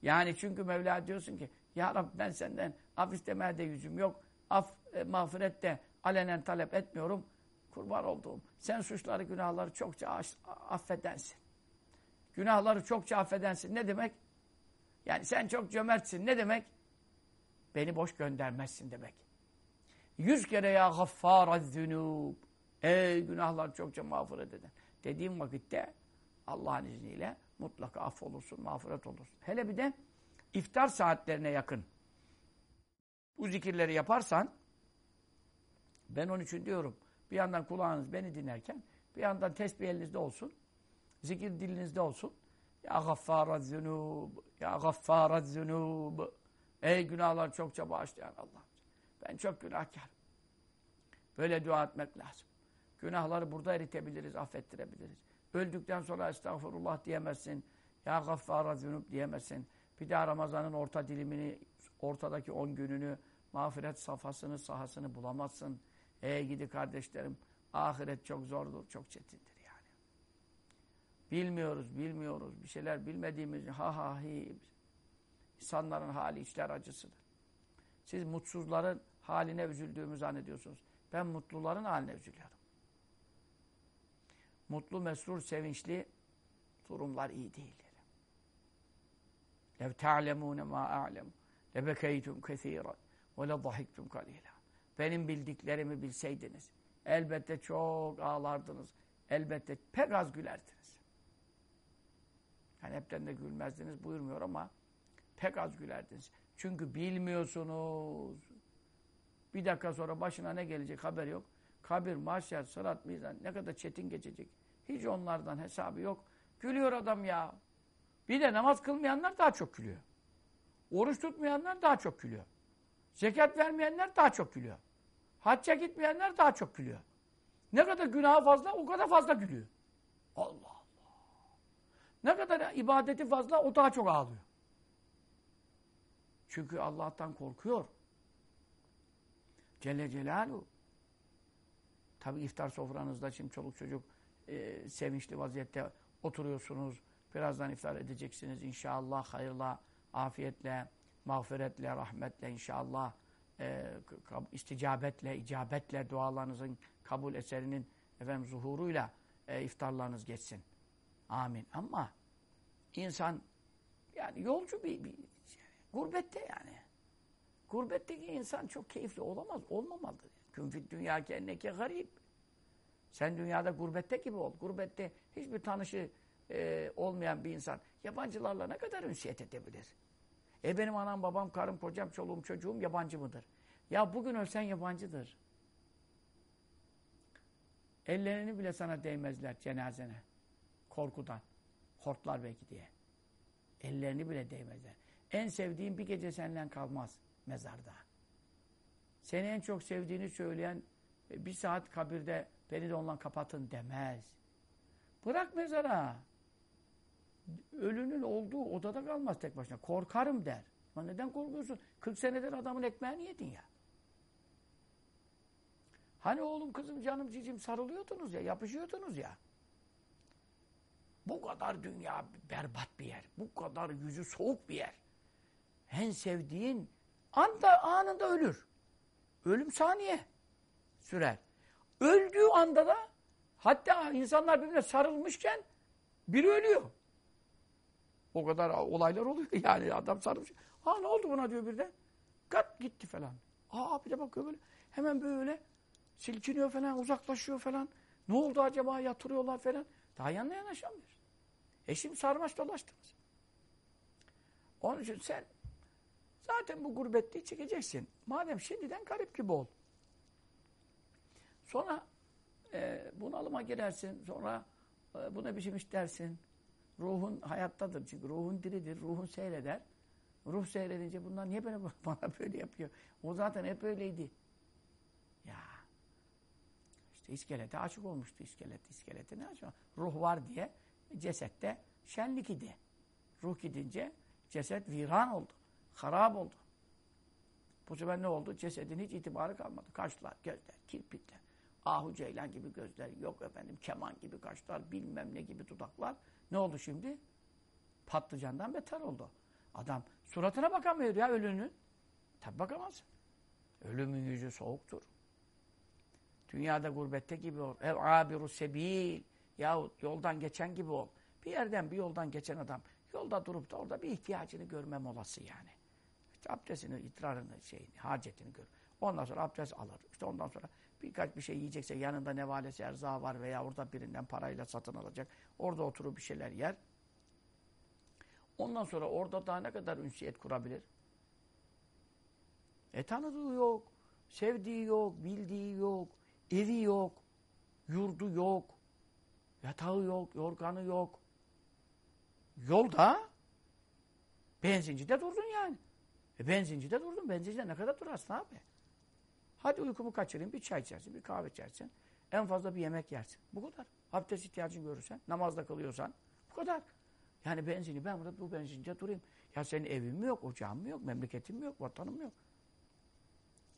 Yani çünkü Mevla diyorsun ki Ya Rabbi ben senden af istemeye de yüzüm yok. Af, e, mağfiret de alenen talep etmiyorum. Kurban olduğum. Sen suçları, günahları çokça affedensin. Günahları çokça affedensin. Ne demek? Yani sen çok cömertsin. Ne demek? Beni boş göndermezsin demek. Yüz kere ya gaffâraz zünûb. Ey günahlar çokça mağfiret eden. Dediğim vakitte Allah'ın izniyle mutlaka affolursun, mağfiret olursun. Hele bir de iftar saatlerine yakın bu zikirleri yaparsan ben onun için diyorum bir yandan kulağınız beni dinlerken bir yandan tesbih elinizde olsun. Zikir dilinizde olsun. Ya gaffâraz zünûb. Ya gaffâraz zünûb. Ey günahlar çokça bağışlayan Allah. Ben çok günahkarım. Böyle dua etmek lazım. Günahları burada eritebiliriz, affettirebiliriz. Öldükten sonra estağfurullah diyemezsin. Ya gaffara zünub diyemezsin. Bir daha Ramazan'ın orta dilimini, ortadaki on gününü, mağfiret safhasını, sahasını bulamazsın. Ey gidi kardeşlerim, ahiret çok zordur, çok çetindir. Bilmiyoruz, bilmiyoruz. Bir şeyler bilmediğimiz ha ha hi. İnsanların hali içler acısıdır. Siz mutsuzların haline üzüldüğümü zannediyorsunuz. Ben mutluların haline üzülüyorum. Mutlu, mesrur, sevinçli durumlar iyi değil. Lev te'alemûne mâ a'lem. Lebekeytum kethîran. Ve le zahiktum kalîlâ. Benim bildiklerimi bilseydiniz. Elbette çok ağlardınız. Elbette pek az gülerdiniz. Hepten de gülmezdiniz buyurmuyor ama pek az gülerdiniz. Çünkü bilmiyorsunuz. Bir dakika sonra başına ne gelecek haber yok. Kabir, mahşer, sırat, mizan ne kadar çetin geçecek. Hiç onlardan hesabı yok. Gülüyor adam ya. Bir de namaz kılmayanlar daha çok gülüyor. Oruç tutmayanlar daha çok gülüyor. Zekat vermeyenler daha çok gülüyor. Hacca gitmeyenler daha çok gülüyor. Ne kadar günahı fazla o kadar fazla gülüyor. Allah. Ne kadar ibadeti fazla o daha çok ağlıyor. Çünkü Allah'tan korkuyor. Celle Celaluhu. Tabi iftar sofranızda şimdi çoluk çocuk e, sevinçli vaziyette oturuyorsunuz. Birazdan iftar edeceksiniz inşallah hayırla, afiyetle, mağfiretle, rahmetle inşallah e, isticabetle, icabetle dualarınızın kabul eserinin efendim zuhuruyla e, iftarlarınız geçsin. Amin. Ama insan yani yolcu bir, bir gurbette yani. Gurbetteki insan çok keyifli olamaz, olmamalıdır. Künfit dünya kendine garip. Sen dünyada gurbette gibi ol. Gurbette hiçbir tanışı e, olmayan bir insan yabancılarla ne kadar ünsiyet edebilir? E benim anam, babam, karım, kocam, çoluğum, çocuğum yabancı mıdır? Ya bugün ölsen yabancıdır. Ellerini bile sana değmezler cenazene. Korkudan. Hortlar belki diye. Ellerini bile değmezler. En sevdiğin bir gece senden kalmaz mezarda. Seni en çok sevdiğini söyleyen e, bir saat kabirde beni de ondan kapatın demez. Bırak mezara. Ölünün olduğu odada kalmaz tek başına. Korkarım der. Ama neden korkuyorsun? 40 senedir adamın ekmeğini yedin ya. Hani oğlum kızım canım cicim sarılıyordunuz ya, yapışıyordunuz ya. Bu kadar dünya berbat bir yer. Bu kadar yüzü soğuk bir yer. En sevdiğin anda anında ölür. Ölüm saniye sürer. Öldüğü anda da hatta insanlar birbirine sarılmışken biri ölüyor. O kadar olaylar oluyor yani adam sarılmış. Ha ne oldu buna diyor birden. Kat gitti falan. Aa bir de bakıyor böyle. Hemen böyle silkiniyor falan uzaklaşıyor falan. Ne oldu acaba yatırıyorlar falan. Daha yanına yanaşamıyor. E şimdi sarmaş dolaştınız. Onun için sen zaten bu gurbetliği çekeceksin. Madem şimdiden garip gibi ol. Sonra e, bunalıma girersin. Sonra e, bu ne biçim iş dersin. Ruhun hayattadır çünkü ruhun diridir. Ruhun seyreder. Ruh seyredince bunlar niye bana, bana böyle yapıyor? O zaten hep öyleydi. İşte iskelete açık olmuştu iskelet. İskelete ne açık? Ruh var diye cesette şenlik idi. Ruh gidince ceset viran oldu. Harap oldu. Bu sefer ne oldu? Cesedin hiç itibarı kalmadı. Kaşlar, gözler, kirpikler. Ahu ceylan gibi gözler. Yok efendim keman gibi kaşlar, bilmem ne gibi dudaklar. Ne oldu şimdi? Patlıcandan beter oldu. Adam suratına bakamıyor ya ölünün. Tabi bakamaz. Ölümün yüzü soğuktur. Dünyada gurbette gibi ol. Ev abiru sebil. Yahut yoldan geçen gibi ol. Bir yerden bir yoldan geçen adam yolda durup da orada bir ihtiyacını görmem olası yani. İşte abdestini, idrarını, şeyini, hacetini gör. Ondan sonra abdest alır. İşte ondan sonra birkaç bir şey yiyecekse yanında nevalesi erzağı var veya orada birinden parayla satın alacak. Orada oturup bir şeyler yer. Ondan sonra orada daha ne kadar ünsiyet kurabilir? E tanıdığı yok, sevdiği yok, bildiği yok, evi yok, yurdu yok, yatağı yok, yorganı yok. Yolda benzincide durdun yani. E benzincide durdun. Benzincide ne kadar durarsın abi? Hadi uykumu kaçırayım. Bir çay içersin, bir kahve içersin. En fazla bir yemek yersin. Bu kadar. Abdest ihtiyacını görürsen, namazda kılıyorsan bu kadar. Yani benzini ben burada bu benzince durayım. Ya senin evin mi yok, ocağın mı yok, memleketin mi yok, vatanın mı yok?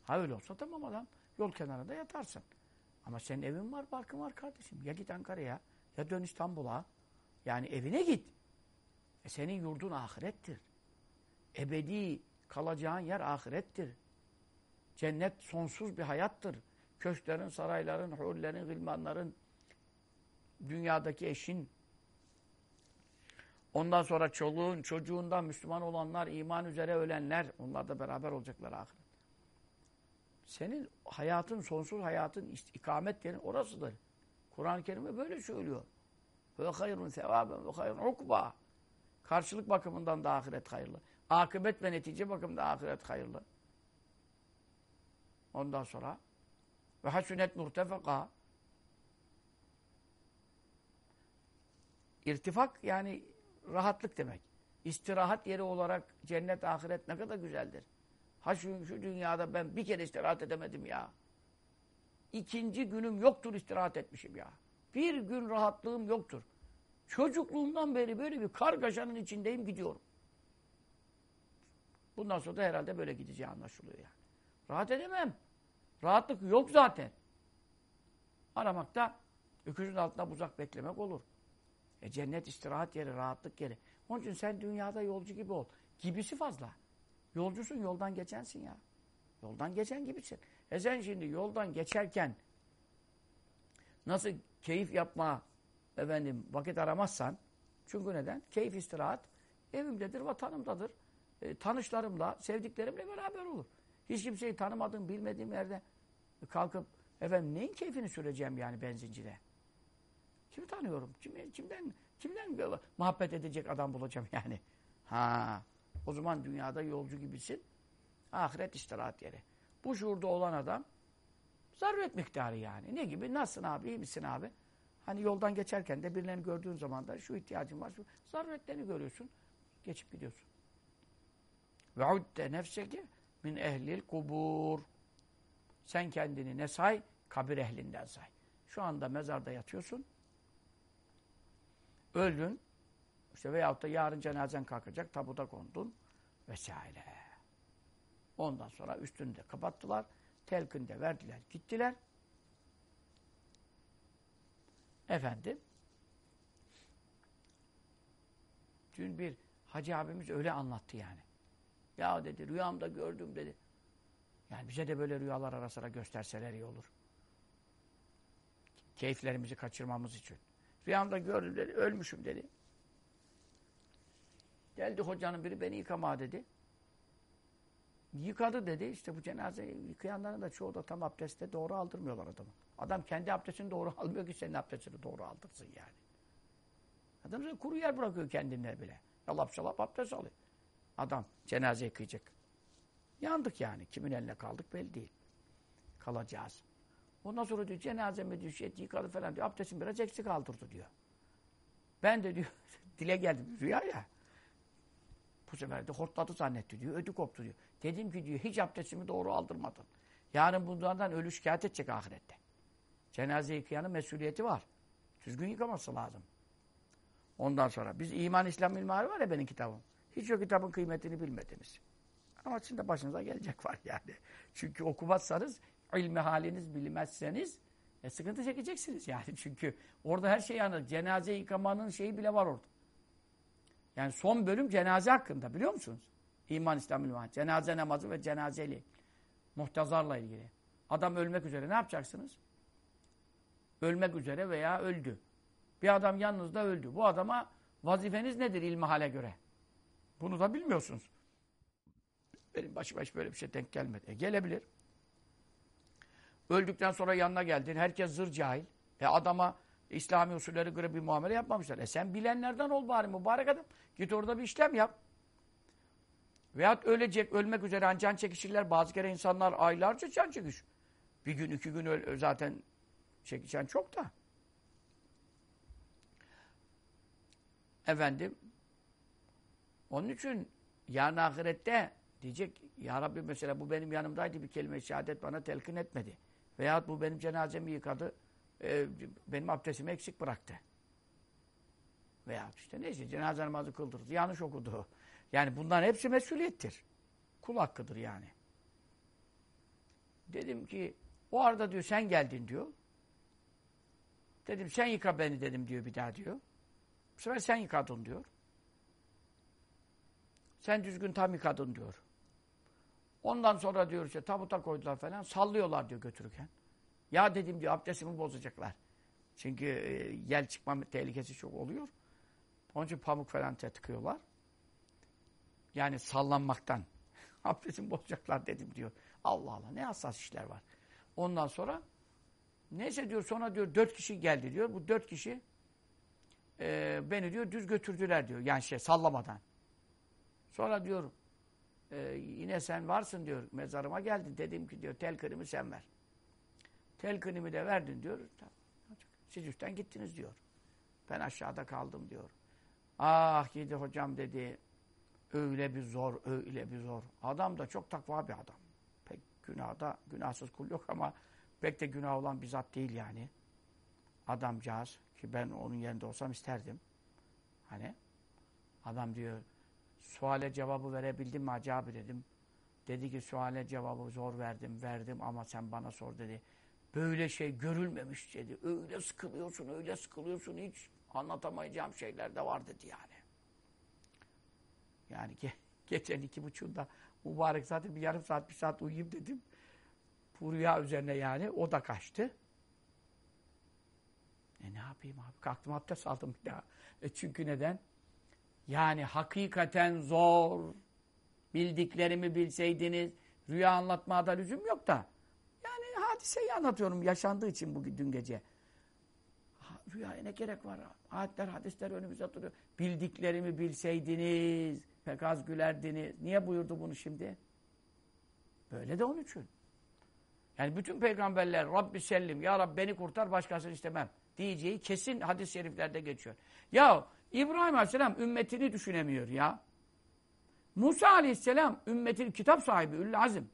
Ha öyle olsa tamam adam. Yol kenarında yatarsın. Ama senin evin var, barkın var kardeşim. Ya git Ankara'ya ya dön İstanbul'a. Yani evine git. E senin yurdun ahirettir. Ebedi kalacağın yer ahirettir. Cennet sonsuz bir hayattır. Köşklerin, sarayların, hurlerin, gılmanların, dünyadaki eşin, ondan sonra çoluğun, çocuğundan Müslüman olanlar, iman üzere ölenler, onlar da beraber olacaklar ahiret. Senin hayatın, sonsuz hayatın ikamet yerin orasıdır. Kur'an-ı Kerim'e böyle söylüyor. Ve hayrun sevaben ve hayrun ukba. Karşılık bakımından da ahiret hayırlı. Akıbet ve netice bakımından ahiret hayırlı. Ondan sonra ve hasünet murtefeka İrtifak yani rahatlık demek. İstirahat yeri olarak cennet, ahiret ne kadar güzeldir. Ha şu, şu dünyada ben bir kere istirahat edemedim ya. İkinci günüm yoktur istirahat etmişim ya. Bir gün rahatlığım yoktur. Çocukluğumdan beri böyle bir kargaşanın içindeyim gidiyorum. Bundan sonra da herhalde böyle gideceği anlaşılıyor yani. Rahat edemem. Rahatlık yok zaten. Aramakta öküzün altında buzak beklemek olur. E cennet istirahat yeri, rahatlık yeri. Onun için sen dünyada yolcu gibi ol. Gibisi fazla. Yolcusun, yoldan geçensin ya. Yoldan geçen gibisin. E sen şimdi yoldan geçerken nasıl keyif yapma, efendim vakit aramazsan, çünkü neden? Keyif istirahat evimdedir, vatanımdadır. E, tanışlarımla, sevdiklerimle beraber olur. Hiç kimseyi tanımadığım, bilmediğim yerde kalkıp efendim neyin keyfini süreceğim yani benzincide? Kimi tanıyorum? Kim, kimden kimden muhabbet edecek adam bulacağım yani? Ha. O zaman dünyada yolcu gibisin. Ahiret istirahat yeri. Bu şuurda olan adam zaruret miktarı yani. Ne gibi? Nasılsın abi? İyi misin abi? Hani yoldan geçerken de birilerini gördüğün zaman da şu ihtiyacın var. Şu zaruretlerini görüyorsun. Geçip gidiyorsun. Ve udde nefseki min ehlil kubur. Sen kendini ne say? Kabir ehlinden say. Şu anda mezarda yatıyorsun. Öldün. İşte veyahut da yarın cenazen kalkacak. Tabuta kondun. Vesaire. Ondan sonra üstünü de kapattılar. Telkin de verdiler. Gittiler. Efendim. Dün bir hacı abimiz öyle anlattı yani. Ya dedi rüyamda gördüm dedi. Yani bize de böyle rüyalar ara sıra gösterseler iyi olur. Keyiflerimizi kaçırmamız için. Rüyamda gördüm dedi. Ölmüşüm dedi. Geldi hocanın biri beni yıkama dedi. Yıkadı dedi. İşte bu cenaze yıkayanların da çoğu da tam abdestte doğru aldırmıyorlar adamı. Adam kendi abdestini doğru almıyor ki senin abdestini doğru aldırsın yani. Adam kuru yer bırakıyor kendine bile. Yalap şalap abdest alıyor. Adam cenaze yıkayacak. Yandık yani. Kimin eline kaldık belli değil. Kalacağız. Ondan sonra diyor cenazeme diyor şey yıkadı falan diyor. Abdestim biraz eksik aldırdı diyor. Ben de diyor dile geldim rüya ya. Bu sefer de hortladı zannetti diyor. Ödü koptu diyor. Dedim ki diyor hiç abdestimi doğru aldırmadın. Yarın bunlardan ölü şikayet edecek ahirette. Cenaze yıkayanın mesuliyeti var. Düzgün yıkaması lazım. Ondan sonra biz iman İslam ilmari var ya benim kitabım. Hiç o kitabın kıymetini bilmediniz. Ama şimdi başınıza gelecek var yani. Çünkü okumazsanız, ilmi haliniz bilmezseniz e, sıkıntı çekeceksiniz yani. Çünkü orada her şey yani cenaze yıkamanın şeyi bile var orada. Yani son bölüm cenaze hakkında biliyor musunuz? İman, İslam, ilman. Cenaze namazı ve cenazeli. Muhtazarla ilgili. Adam ölmek üzere ne yapacaksınız? Ölmek üzere veya öldü. Bir adam yanınızda öldü. Bu adama vazifeniz nedir ilmi hale göre? Bunu da bilmiyorsunuz. Benim başıma hiç böyle bir şey denk gelmedi. E, gelebilir. Öldükten sonra yanına geldin. Herkes zır cahil. E adama İslami usulleri göre bir muamele yapmamışlar. E sen bilenlerden ol bari mübarek adam. Git orada bir işlem yap. Veyahut ölecek, ölmek üzere can çekişirler. Bazı kere insanlar aylarca can çekiş. Bir gün, iki gün öl zaten çekişen çok da. Efendim, onun için yarın ahirette diyecek, Ya Rabbi mesela bu benim yanımdaydı bir kelime şehadet bana telkin etmedi. Veyahut bu benim cenazemi yıkadı, e, benim abdestimi eksik bıraktı. Veyahut işte neyse cenaze namazı kıldırdı, yanlış okudu. Yani bunların hepsi mesuliyettir. Kul hakkıdır yani. Dedim ki, o arada diyor sen geldin diyor. Dedim sen yıka beni dedim diyor bir daha diyor. Bu sefer sen yıkadın diyor. Sen düzgün tam yıkadın diyor. Ondan sonra diyor işte tabuta koydular falan. Sallıyorlar diyor götürürken. Ya dedim diyor abdestimi bozacaklar. Çünkü e, yel çıkma tehlikesi çok oluyor. Onun için pamuk falan tıkıyorlar. Yani sallanmaktan. Abdestimi bozacaklar dedim diyor. Allah Allah ne hassas işler var. Ondan sonra neyse diyor sonra diyor dört kişi geldi diyor. Bu dört kişi e, beni diyor düz götürdüler diyor. Yani şey sallamadan. Sonra diyor e, yine sen varsın diyor. Mezarıma geldin. Dedim ki diyor telkınımı sen ver. Telkınımı de verdin diyor. Siz üstten gittiniz diyor. Ben aşağıda kaldım diyor. Ah gidi hocam dedi. Öyle bir zor, öyle bir zor. Adam da çok takva bir adam. Pek günahda, günahsız kul yok ama pek de günah olan bir zat değil yani. Adamcağız ki ben onun yerinde olsam isterdim. Hani adam diyor suale cevabı verebildim mi acaba dedim. Dedi ki suale cevabı zor verdim, verdim ama sen bana sor dedi. Böyle şey görülmemiş dedi. Öyle sıkılıyorsun, öyle sıkılıyorsun hiç anlatamayacağım şeyler de var dedi yani. Yani ge geçen iki buçuğunda mübarek zaten bir yarım saat, bir saat uyuyayım dedim. Bu rüya üzerine yani o da kaçtı. E ne yapayım abi? Kalktım abdest aldım bir daha. E çünkü neden? Yani hakikaten zor. Bildiklerimi bilseydiniz rüya anlatmaya da lüzum yok da. Hadiseyi anlatıyorum yaşandığı için bugün dün gece. Ha, rüyaya ne gerek var? Ayetler, hadisler önümüzde duruyor. Bildiklerimi bilseydiniz pek az gülerdiniz. Niye buyurdu bunu şimdi? Böyle de onun için. Yani bütün peygamberler Rabbi sellim, Ya Rabbi beni kurtar başkasını istemem diyeceği kesin hadis-i şeriflerde geçiyor. Ya İbrahim Aleyhisselam ümmetini düşünemiyor ya. Musa Aleyhisselam ümmetin kitap sahibi Ülül Azim.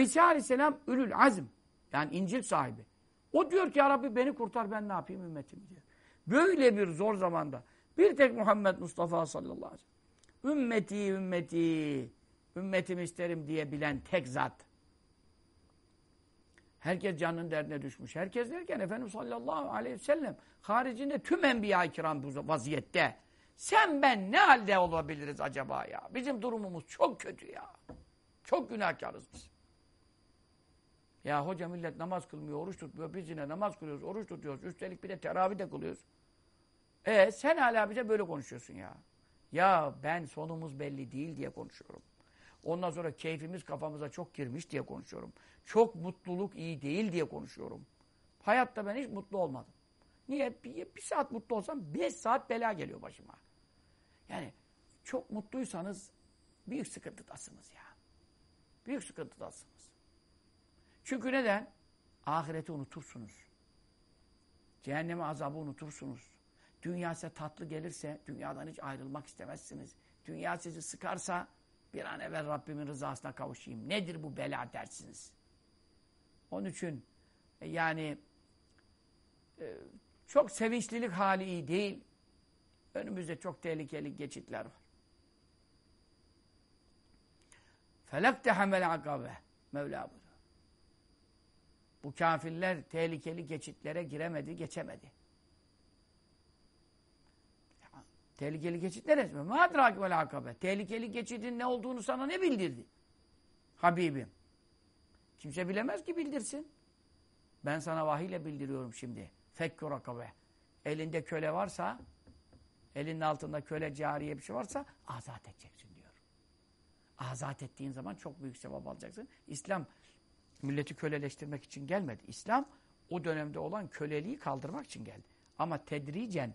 İsa Aleyhisselam Ülül Azim. Yani İncil sahibi. O diyor ki ya Rabbi beni kurtar ben ne yapayım ümmetimi diyor. Böyle bir zor zamanda bir tek Muhammed Mustafa sallallahu aleyhi ve sellem ümmeti ümmeti ümmetimi isterim diyebilen tek zat. Herkes canının derdine düşmüş. Herkes derken Efendimiz sallallahu aleyhi ve sellem haricinde tüm enbiya-i kiram bu vaziyette. Sen ben ne halde olabiliriz acaba ya? Bizim durumumuz çok kötü ya. Çok günahkarız biz. Ya hoca millet namaz kılmıyor, oruç tutmuyor. Biz yine namaz kılıyoruz, oruç tutuyoruz. Üstelik bir de teravih de kılıyoruz. E sen hala bize böyle konuşuyorsun ya. Ya ben sonumuz belli değil diye konuşuyorum. Ondan sonra keyfimiz kafamıza çok girmiş diye konuşuyorum. Çok mutluluk iyi değil diye konuşuyorum. Hayatta ben hiç mutlu olmadım. Niye? Bir, bir saat mutlu olsam beş saat bela geliyor başıma. Yani çok mutluysanız büyük sıkıntıdasınız ya. Büyük sıkıntıdasınız. Çünkü neden? Ahireti unutursunuz. Cehenneme azabı unutursunuz. Dünya size tatlı gelirse dünyadan hiç ayrılmak istemezsiniz. Dünya sizi sıkarsa bir an evvel Rabbimin rızasına kavuşayım. Nedir bu bela dersiniz. Onun için e, yani e, çok sevinçlilik hali iyi değil. Önümüzde çok tehlikeli geçitler var. Felak tehamel akabe. Mevla buyuruyor. Bu kafirler tehlikeli geçitlere giremedi, geçemedi. Tehlikeli geçit neresi? Madrak vel akabe. Tehlikeli geçidin ne olduğunu sana ne bildirdi? Habibim. Kimse bilemez ki bildirsin. Ben sana vahiyle bildiriyorum şimdi. Fekkü rakabe. Elinde köle varsa, elinin altında köle cariye bir şey varsa azat edeceksin diyor. Azat ettiğin zaman çok büyük sevap alacaksın. İslam milleti köleleştirmek için gelmedi. İslam o dönemde olan köleliği kaldırmak için geldi. Ama tedricen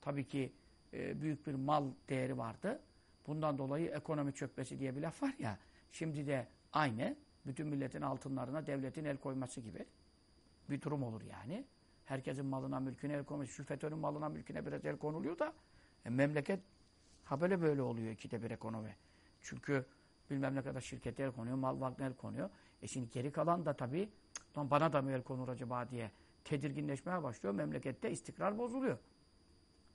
tabii ki e, büyük bir mal değeri vardı. Bundan dolayı ekonomi çökmesi diye bir laf var ya. Şimdi de aynı. Bütün milletin altınlarına devletin el koyması gibi bir durum olur yani. Herkesin malına, mülküne el koyması. Şu malına, mülküne biraz el konuluyor da e, memleket ha böyle böyle oluyor ikide bir ekonomi. Çünkü bilmem ne kadar şirkete el konuyor, mal vakti el konuyor. E şimdi geri kalan da tabii bana da mı el konur acaba diye tedirginleşmeye başlıyor. Memlekette istikrar bozuluyor.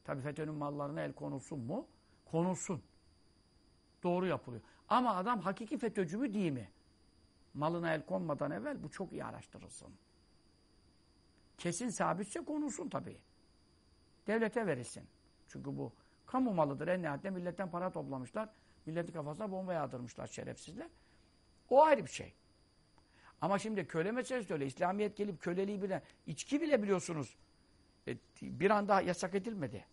Tabi FETÖ'nün mallarına el konulsun mu? Konulsun. Doğru yapılıyor. Ama adam hakiki FETÖ'cü mü değil mi? Malına el konmadan evvel bu çok iyi araştırılsın. Kesin sabitse konulsun tabii. Devlete verilsin. Çünkü bu kamu malıdır. En nihayetinde milletten para toplamışlar. Milletin kafasına bomba yağdırmışlar şerefsizler. O ayrı bir şey. Ama şimdi köle meselesi öyle. İslamiyet gelip köleliği bile, içki bile biliyorsunuz. E, bir anda yasak edilmedi.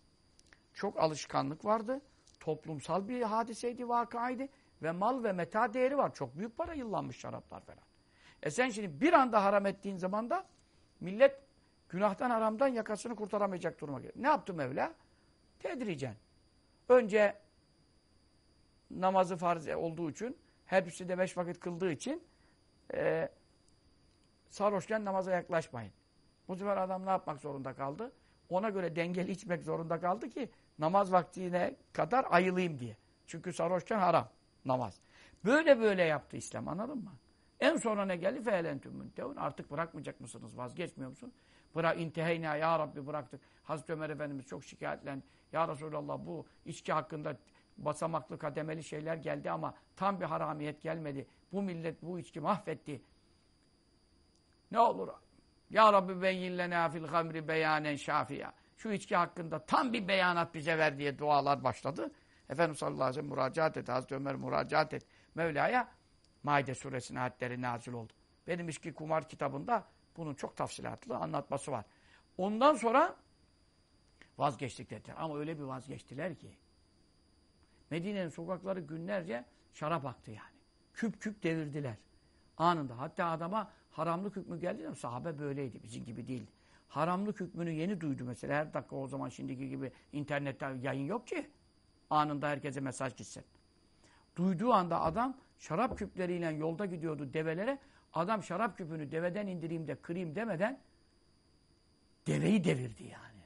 Çok alışkanlık vardı. Toplumsal bir hadiseydi, vakaydı. Ve mal ve meta değeri var. Çok büyük para yıllanmış şaraplar falan. E sen şimdi bir anda haram ettiğin zaman da millet Günahtan haramdan yakasını kurtaramayacak duruma geldi. Ne yaptı Mevla? Tedricen. Önce namazı farz olduğu için, hepsi de beş vakit kıldığı için e, sarhoşken namaza yaklaşmayın. Bu sefer adam ne yapmak zorunda kaldı? Ona göre dengeli içmek zorunda kaldı ki namaz vaktine kadar ayılayım diye. Çünkü sarhoşken haram namaz. Böyle böyle yaptı İslam anladın mı? En sonra ne geldi? Feelentüm müntehun. Artık bırakmayacak mısınız? Vazgeçmiyor musun? Bırak inteheyna ya Rabbi bıraktık. Hazreti Ömer Efendimiz çok şikayetlendi. Ya Resulallah bu içki hakkında basamaklı kademeli şeyler geldi ama tam bir haramiyet gelmedi. Bu millet bu içki mahvetti. Ne olur? Ya Rabbi beyyin lena fil hamri beyanen şafiya. Şu içki hakkında tam bir beyanat bize ver diye dualar başladı. Efendimiz sallallahu aleyhi ve sellem müracaat etti. Hazreti Ömer müracaat etti. Mevla'ya Maide suresinin ayetleri nazil oldu. Benim içki kumar kitabında bunun çok tafsilatlı anlatması var. Ondan sonra vazgeçtik dediler. Ama öyle bir vazgeçtiler ki Medine'nin sokakları günlerce şarap aktı yani. Küp küp devirdiler. Anında. Hatta adama haramlık hükmü geldi de sahabe böyleydi. Bizim gibi değildi. Haramlık hükmünü yeni duydu mesela. Her dakika o zaman şimdiki gibi internette yayın yok ki. Anında herkese mesaj gitsin. Duyduğu anda adam şarap küpleriyle yolda gidiyordu develere. Adam şarap küpünü deveden indireyim de kırayım demeden deveyi devirdi yani.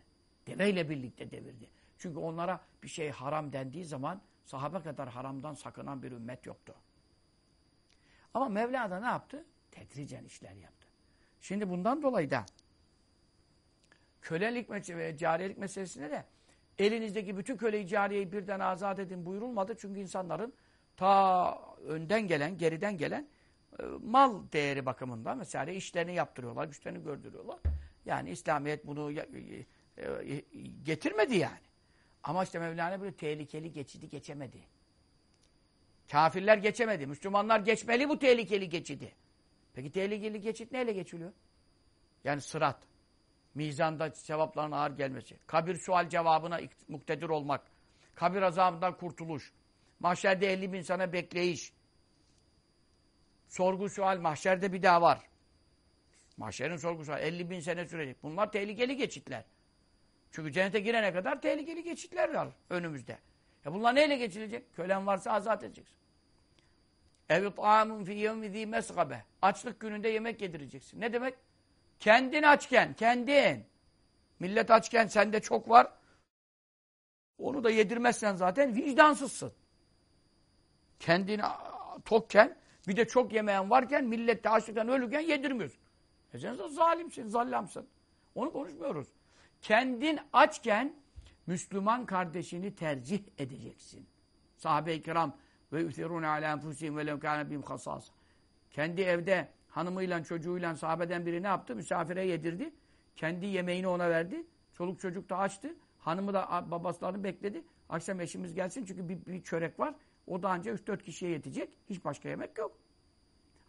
Deveyle birlikte devirdi. Çünkü onlara bir şey haram dendiği zaman sahabe kadar haramdan sakınan bir ümmet yoktu. Ama Mevla da ne yaptı? Tedricen işler yaptı. Şimdi bundan dolayı da kölelik ve cariyelik meselesinde de elinizdeki bütün köleyi cariyeyi birden azat edin buyurulmadı. Çünkü insanların ta önden gelen, geriden gelen e, mal değeri bakımından mesela işlerini yaptırıyorlar, güçlerini gördürüyorlar. Yani İslamiyet bunu e, e, getirmedi yani. Ama işte Mevlana böyle tehlikeli geçidi geçemedi. Kafirler geçemedi. Müslümanlar geçmeli bu tehlikeli geçidi. Peki tehlikeli geçit neyle geçiliyor? Yani sırat. Mizanda cevapların ağır gelmesi. Kabir sual cevabına muktedir olmak. Kabir azabından kurtuluş. Mahşerde 50 bin sana bekleyiş. Sorgu sual mahşerde bir daha var. Mahşerin sorgu sual 50 bin sene sürecek. Bunlar tehlikeli geçitler. Çünkü cennete girene kadar tehlikeli geçitler var önümüzde. E bunlar neyle geçilecek? Kölen varsa azat edeceksin. Ev ta'amun fi yevmi zi mesgabe. Açlık gününde yemek yedireceksin. Ne demek? Kendin açken, kendin. Millet açken sende çok var. Onu da yedirmezsen zaten vicdansızsın. Kendin tokken bir de çok yemeyen varken millette açlıktan ölürken yedirmiyorsun. E sen zalimsin, zallamsın. Onu konuşmuyoruz. Kendin açken Müslüman kardeşini tercih edeceksin. Sahabe-i kiram ve yusirune ala enfusihim ve lev kâne bihim hasâs. Kendi evde hanımıyla çocuğuyla sahabeden biri ne yaptı? Misafire yedirdi. Kendi yemeğini ona verdi. Çoluk çocuk da açtı. Hanımı da babaslarını bekledi. Akşam eşimiz gelsin çünkü bir, bir çörek var. O da ancak 3-4 kişiye yetecek. Hiç başka yemek yok.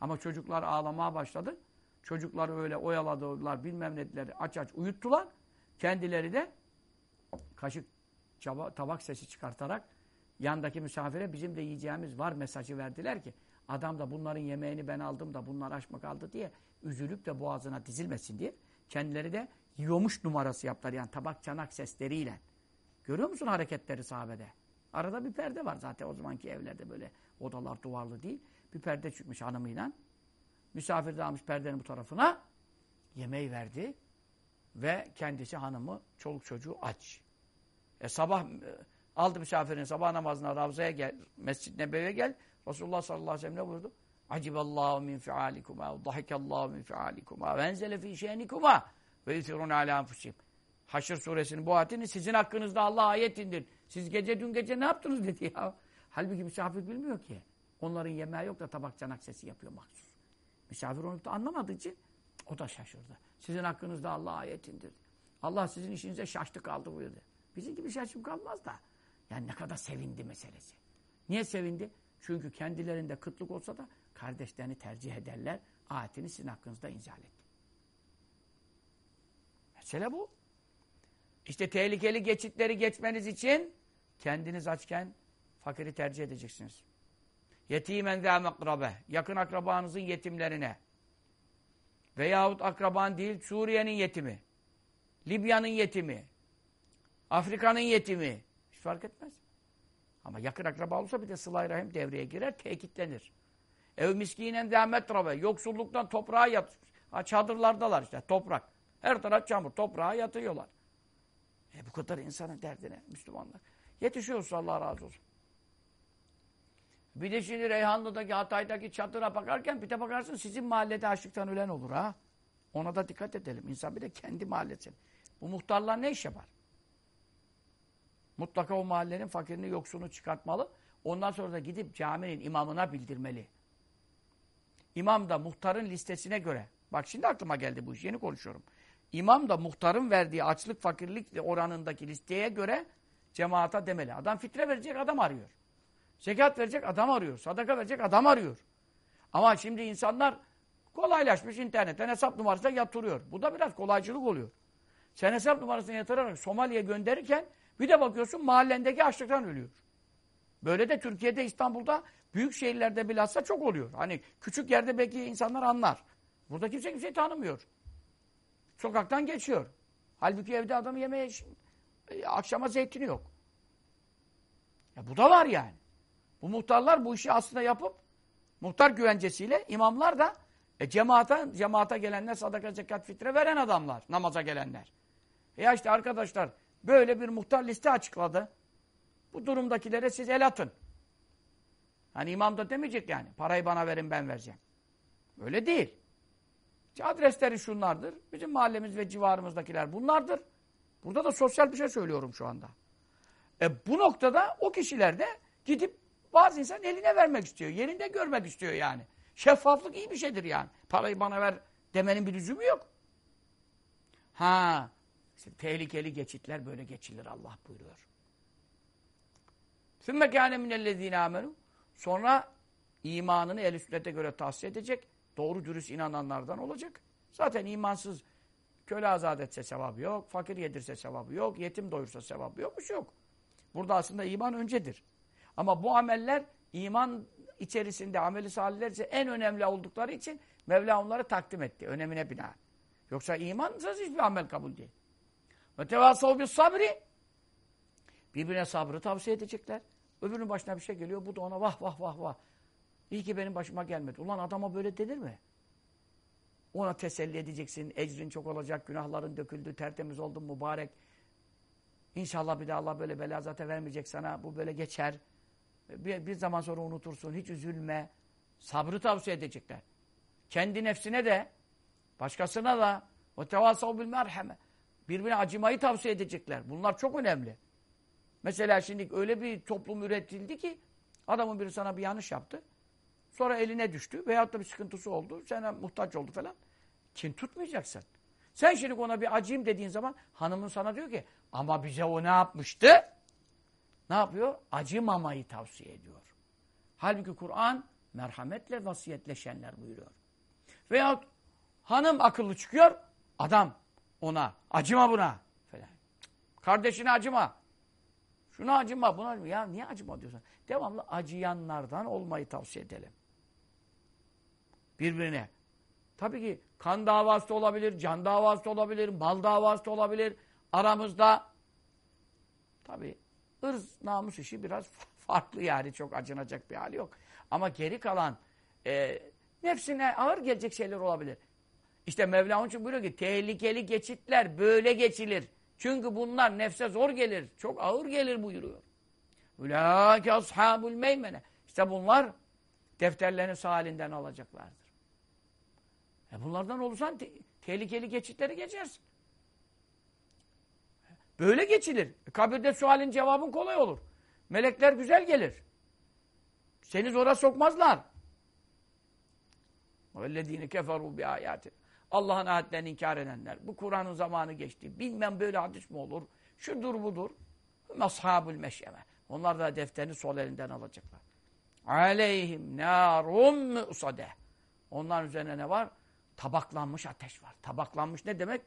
Ama çocuklar ağlamaya başladı. Çocukları öyle oyaladılar, bilmem ne dediler, aç aç uyuttular. Kendileri de kaşık çaba, tabak sesi çıkartarak yandaki misafire bizim de yiyeceğimiz var mesajı verdiler ki adam da bunların yemeğini ben aldım da bunlar aç mı kaldı diye üzülüp de boğazına dizilmesin diye kendileri de yiyormuş numarası yaptılar yani tabak çanak sesleriyle. Görüyor musun hareketleri sahabede? Arada bir perde var zaten o zamanki evlerde böyle odalar duvarlı değil. Bir perde çıkmış hanımıyla. Misafir de almış perdenin bu tarafına. Yemeği verdi. Ve kendisi hanımı, çoluk çocuğu aç. E sabah e, aldı misafirini sabah namazına Ravza'ya gel, Mescid-i Nebevi'ye gel. Resulullah sallallahu aleyhi ve sellem ne buyurdu? Aciballahu min fialikuma, dahikallahu min fialikuma, ve enzele fi şe'nikuma ve yutirun ala anfusihim. Haşr suresinin bu ayetini sizin hakkınızda Allah ayet indir. Siz gece dün gece ne yaptınız dedi ya. Halbuki misafir bilmiyor ki. Onların yemeği yok da tabak canak sesi yapıyor mahsus. Misafir onu da anlamadığı için o da şaşırdı. Sizin hakkınızda Allah ayet indirdi. Allah sizin işinize şaştı kaldı buyurdu. Bizim gibi şaşım kalmaz da. Yani ne kadar sevindi meselesi. Niye sevindi? Çünkü kendilerinde kıtlık olsa da kardeşlerini tercih ederler. Ayetini sizin hakkınızda inzal etti. Mesele bu. İşte tehlikeli geçitleri geçmeniz için kendiniz açken fakiri tercih edeceksiniz. Yetimen zâ mekrabe. Yakın akrabanızın yetimlerine. Veyahut akraban değil Suriye'nin yetimi. Libya'nın yetimi, Afrika'nın yetimi. Hiç fark etmez. Ama yakın akraba olursa bir de sıla rahim devreye girer, tekitlenir. Ev miskinen demetrave. Yoksulluktan toprağa yat. Ha, çadırlardalar işte toprak. Her taraf çamur. Toprağa yatıyorlar. E bu kadar insanın derdine Müslümanlar. Yetişiyoruz Allah razı olsun. Bir de şimdi Reyhanlı'daki, Hatay'daki çadıra bakarken bir de bakarsın sizin mahallede açlıktan ölen olur ha. Ona da dikkat edelim. İnsan bir de kendi mahallesi. Bu muhtarlar ne iş yapar? Mutlaka o mahallenin fakirini, yoksunu çıkartmalı. Ondan sonra da gidip caminin imamına bildirmeli. İmam da muhtarın listesine göre. Bak şimdi aklıma geldi bu iş. Yeni konuşuyorum. İmam da muhtarın verdiği açlık, fakirlik oranındaki listeye göre cemaata demeli. Adam fitre verecek adam arıyor. Zekat verecek adam arıyor. Sadaka verecek adam arıyor. Ama şimdi insanlar kolaylaşmış internetten hesap numarasına yatırıyor. Bu da biraz kolaycılık oluyor. Sen hesap numarasına yatırarak Somali'ye gönderirken bir de bakıyorsun mahallendeki açlıktan ölüyor. Böyle de Türkiye'de, İstanbul'da, büyük şehirlerde bilhassa çok oluyor. Hani küçük yerde belki insanlar anlar. Burada kimse kimseyi tanımıyor. Sokaktan geçiyor. Halbuki evde adamı yemeğe e, akşama zeytini yok. Ya bu da var yani. Bu muhtarlar bu işi aslında yapıp muhtar güvencesiyle imamlar da e, cemaata, cemaata gelenler sadaka, zekat, fitre veren adamlar. Namaza gelenler. Ya işte arkadaşlar böyle bir muhtar liste açıkladı. Bu durumdakilere siz el atın. Hani imam da demeyecek yani. Parayı bana verin ben vereceğim. Öyle değil. İşte adresleri şunlardır. Bizim mahallemiz ve civarımızdakiler bunlardır. Burada da sosyal bir şey söylüyorum şu anda. E bu noktada o kişiler de gidip bazı insan eline vermek istiyor. Yerinde görmek istiyor yani. Şeffaflık iyi bir şeydir yani. Parayı bana ver demenin bir lüzumu yok. Ha, işte tehlikeli geçitler böyle geçilir Allah buyuruyor. ثُمَّ كَانَ مِنَ الَّذ۪ينَ آمَنُوا Sonra imanını el sünnete göre tahsis edecek. Doğru dürüst inananlardan olacak. Zaten imansız köle azat etse sevabı yok, fakir yedirse sevabı yok, yetim doyursa sevabı yok, bir şey yok. Burada aslında iman öncedir. Ama bu ameller iman içerisinde ameli salihler ise en önemli oldukları için Mevla onları takdim etti. Önemine bina. Yoksa imansız hiçbir amel kabul değil. Ve tevasav bis sabri birbirine sabrı tavsiye edecekler. Öbürünün başına bir şey geliyor. Bu da ona vah vah vah vah. İyi ki benim başıma gelmedi. Ulan adama böyle denir mi? Ona teselli edeceksin. Ecrin çok olacak. Günahların döküldü. Tertemiz oldun mübarek. İnşallah bir daha Allah böyle bela zaten vermeyecek sana. Bu böyle geçer. Bir, bir zaman sonra unutursun. Hiç üzülme. Sabrı tavsiye edecekler. Kendi nefsine de başkasına da o tevasav bil merheme. Birbirine acımayı tavsiye edecekler. Bunlar çok önemli. Mesela şimdi öyle bir toplum üretildi ki adamın biri sana bir yanlış yaptı. Sonra eline düştü veyahut da bir sıkıntısı oldu. Sana muhtaç oldu falan. Kin tutmayacaksın. Sen şimdi ona bir acıyım dediğin zaman hanımın sana diyor ki ama bize o ne yapmıştı? Ne yapıyor? Acımamayı tavsiye ediyor. Halbuki Kur'an merhametle vasiyetleşenler buyuruyor. Veyahut hanım akıllı çıkıyor, adam ona acıma buna falan. Kardeşine acıma. Şuna acıma, buna acıma. Ya niye acıma diyorsun? Devamlı acıyanlardan olmayı tavsiye edelim. Birbirine. Tabii ki kan davası da olabilir, can davası da olabilir, mal davası da olabilir. Aramızda tabii ırz, namus işi biraz farklı yani. Çok acınacak bir hali yok. Ama geri kalan e, nefsine ağır gelecek şeyler olabilir. İşte Mevla onun için buyuruyor ki tehlikeli geçitler böyle geçilir. Çünkü bunlar nefse zor gelir. Çok ağır gelir buyuruyor. Ülâke ashabul meymene. İşte bunlar defterlerini sağ halinden alacaklardır. E bunlardan olursan te tehlikeli geçitleri geçersin. Böyle geçilir. E kabirde sualin cevabın kolay olur. Melekler güzel gelir. Seni zora sokmazlar. وَالَّذ۪ينَ كَفَرُوا بِآيَاتِ Allah'ın ayetlerini inkar edenler. Bu Kur'an'ın zamanı geçti. Bilmem böyle hadis mi olur? Şudur budur. Mashabul meşyeme. Onlar da defterini sol elinden alacaklar. Aleyhim narum musade. Onların üzerine ne var? Tabaklanmış ateş var. Tabaklanmış ne demek?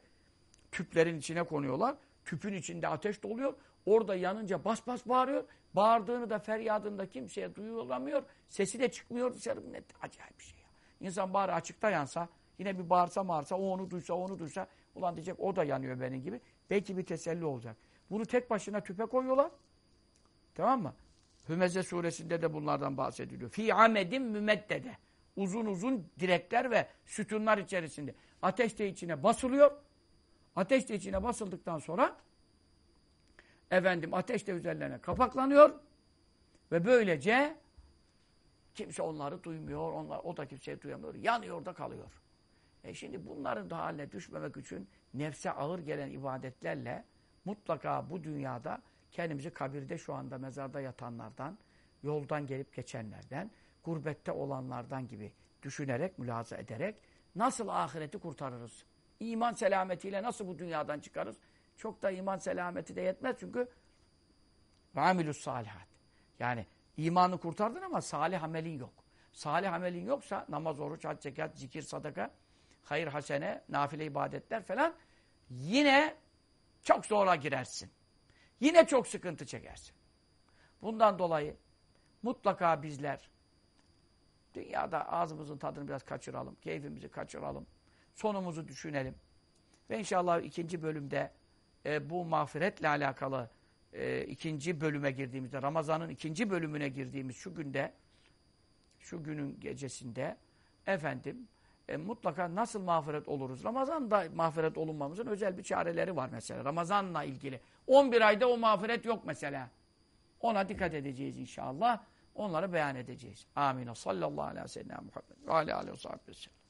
Tüplerin içine konuyorlar. Tüpün içinde ateş doluyor. Orada yanınca bas bas bağırıyor. Bağırdığını da feryadını da kimseye duyulamıyor. Sesi de çıkmıyor dışarı. Ne acayip bir şey ya. İnsan bari açıkta yansa Yine bir bağırsa mağırsa, o onu duysa, onu duysa Ulan diyecek o da yanıyor benim gibi. Belki bir teselli olacak. Bunu tek başına tüpe koyuyorlar. Tamam mı? Hümeze suresinde de bunlardan bahsediliyor. Fi amedin mümeddede. Uzun uzun direkler ve sütunlar içerisinde. Ateş de içine basılıyor. Ateş de içine basıldıktan sonra efendim ateş de üzerlerine kapaklanıyor ve böylece kimse onları duymuyor. Onlar, o da kimseyi duyamıyor. Yanıyor da kalıyor. E şimdi bunların da haline düşmemek için nefse ağır gelen ibadetlerle mutlaka bu dünyada kendimizi kabirde şu anda mezarda yatanlardan, yoldan gelip geçenlerden, gurbette olanlardan gibi düşünerek, mülaza ederek nasıl ahireti kurtarırız? İman selametiyle nasıl bu dünyadan çıkarız? Çok da iman selameti de yetmez çünkü amilus salihat. Yani imanı kurtardın ama salih amelin yok. Salih amelin yoksa namaz, oruç, hac, zekat, zikir, sadaka, hayır, hasene, nafile ibadetler falan yine çok zora girersin. Yine çok sıkıntı çekersin. Bundan dolayı mutlaka bizler dünyada ağzımızın tadını biraz kaçıralım, keyfimizi kaçıralım, sonumuzu düşünelim. Ve inşallah ikinci bölümde e, bu mağfiretle alakalı e, ikinci bölüme girdiğimizde, Ramazan'ın ikinci bölümüne girdiğimiz şu günde, şu günün gecesinde efendim e, mutlaka nasıl mağfiret oluruz? Ramazan'da mağfiret olunmamızın özel bir çareleri var mesela. Ramazan'la ilgili. 11 ayda o mağfiret yok mesela. Ona dikkat edeceğiz inşallah. Onları beyan edeceğiz. Amin. Sallallahu aleyhi ve sellem Muhammed. Ve aleyhi ve sellem.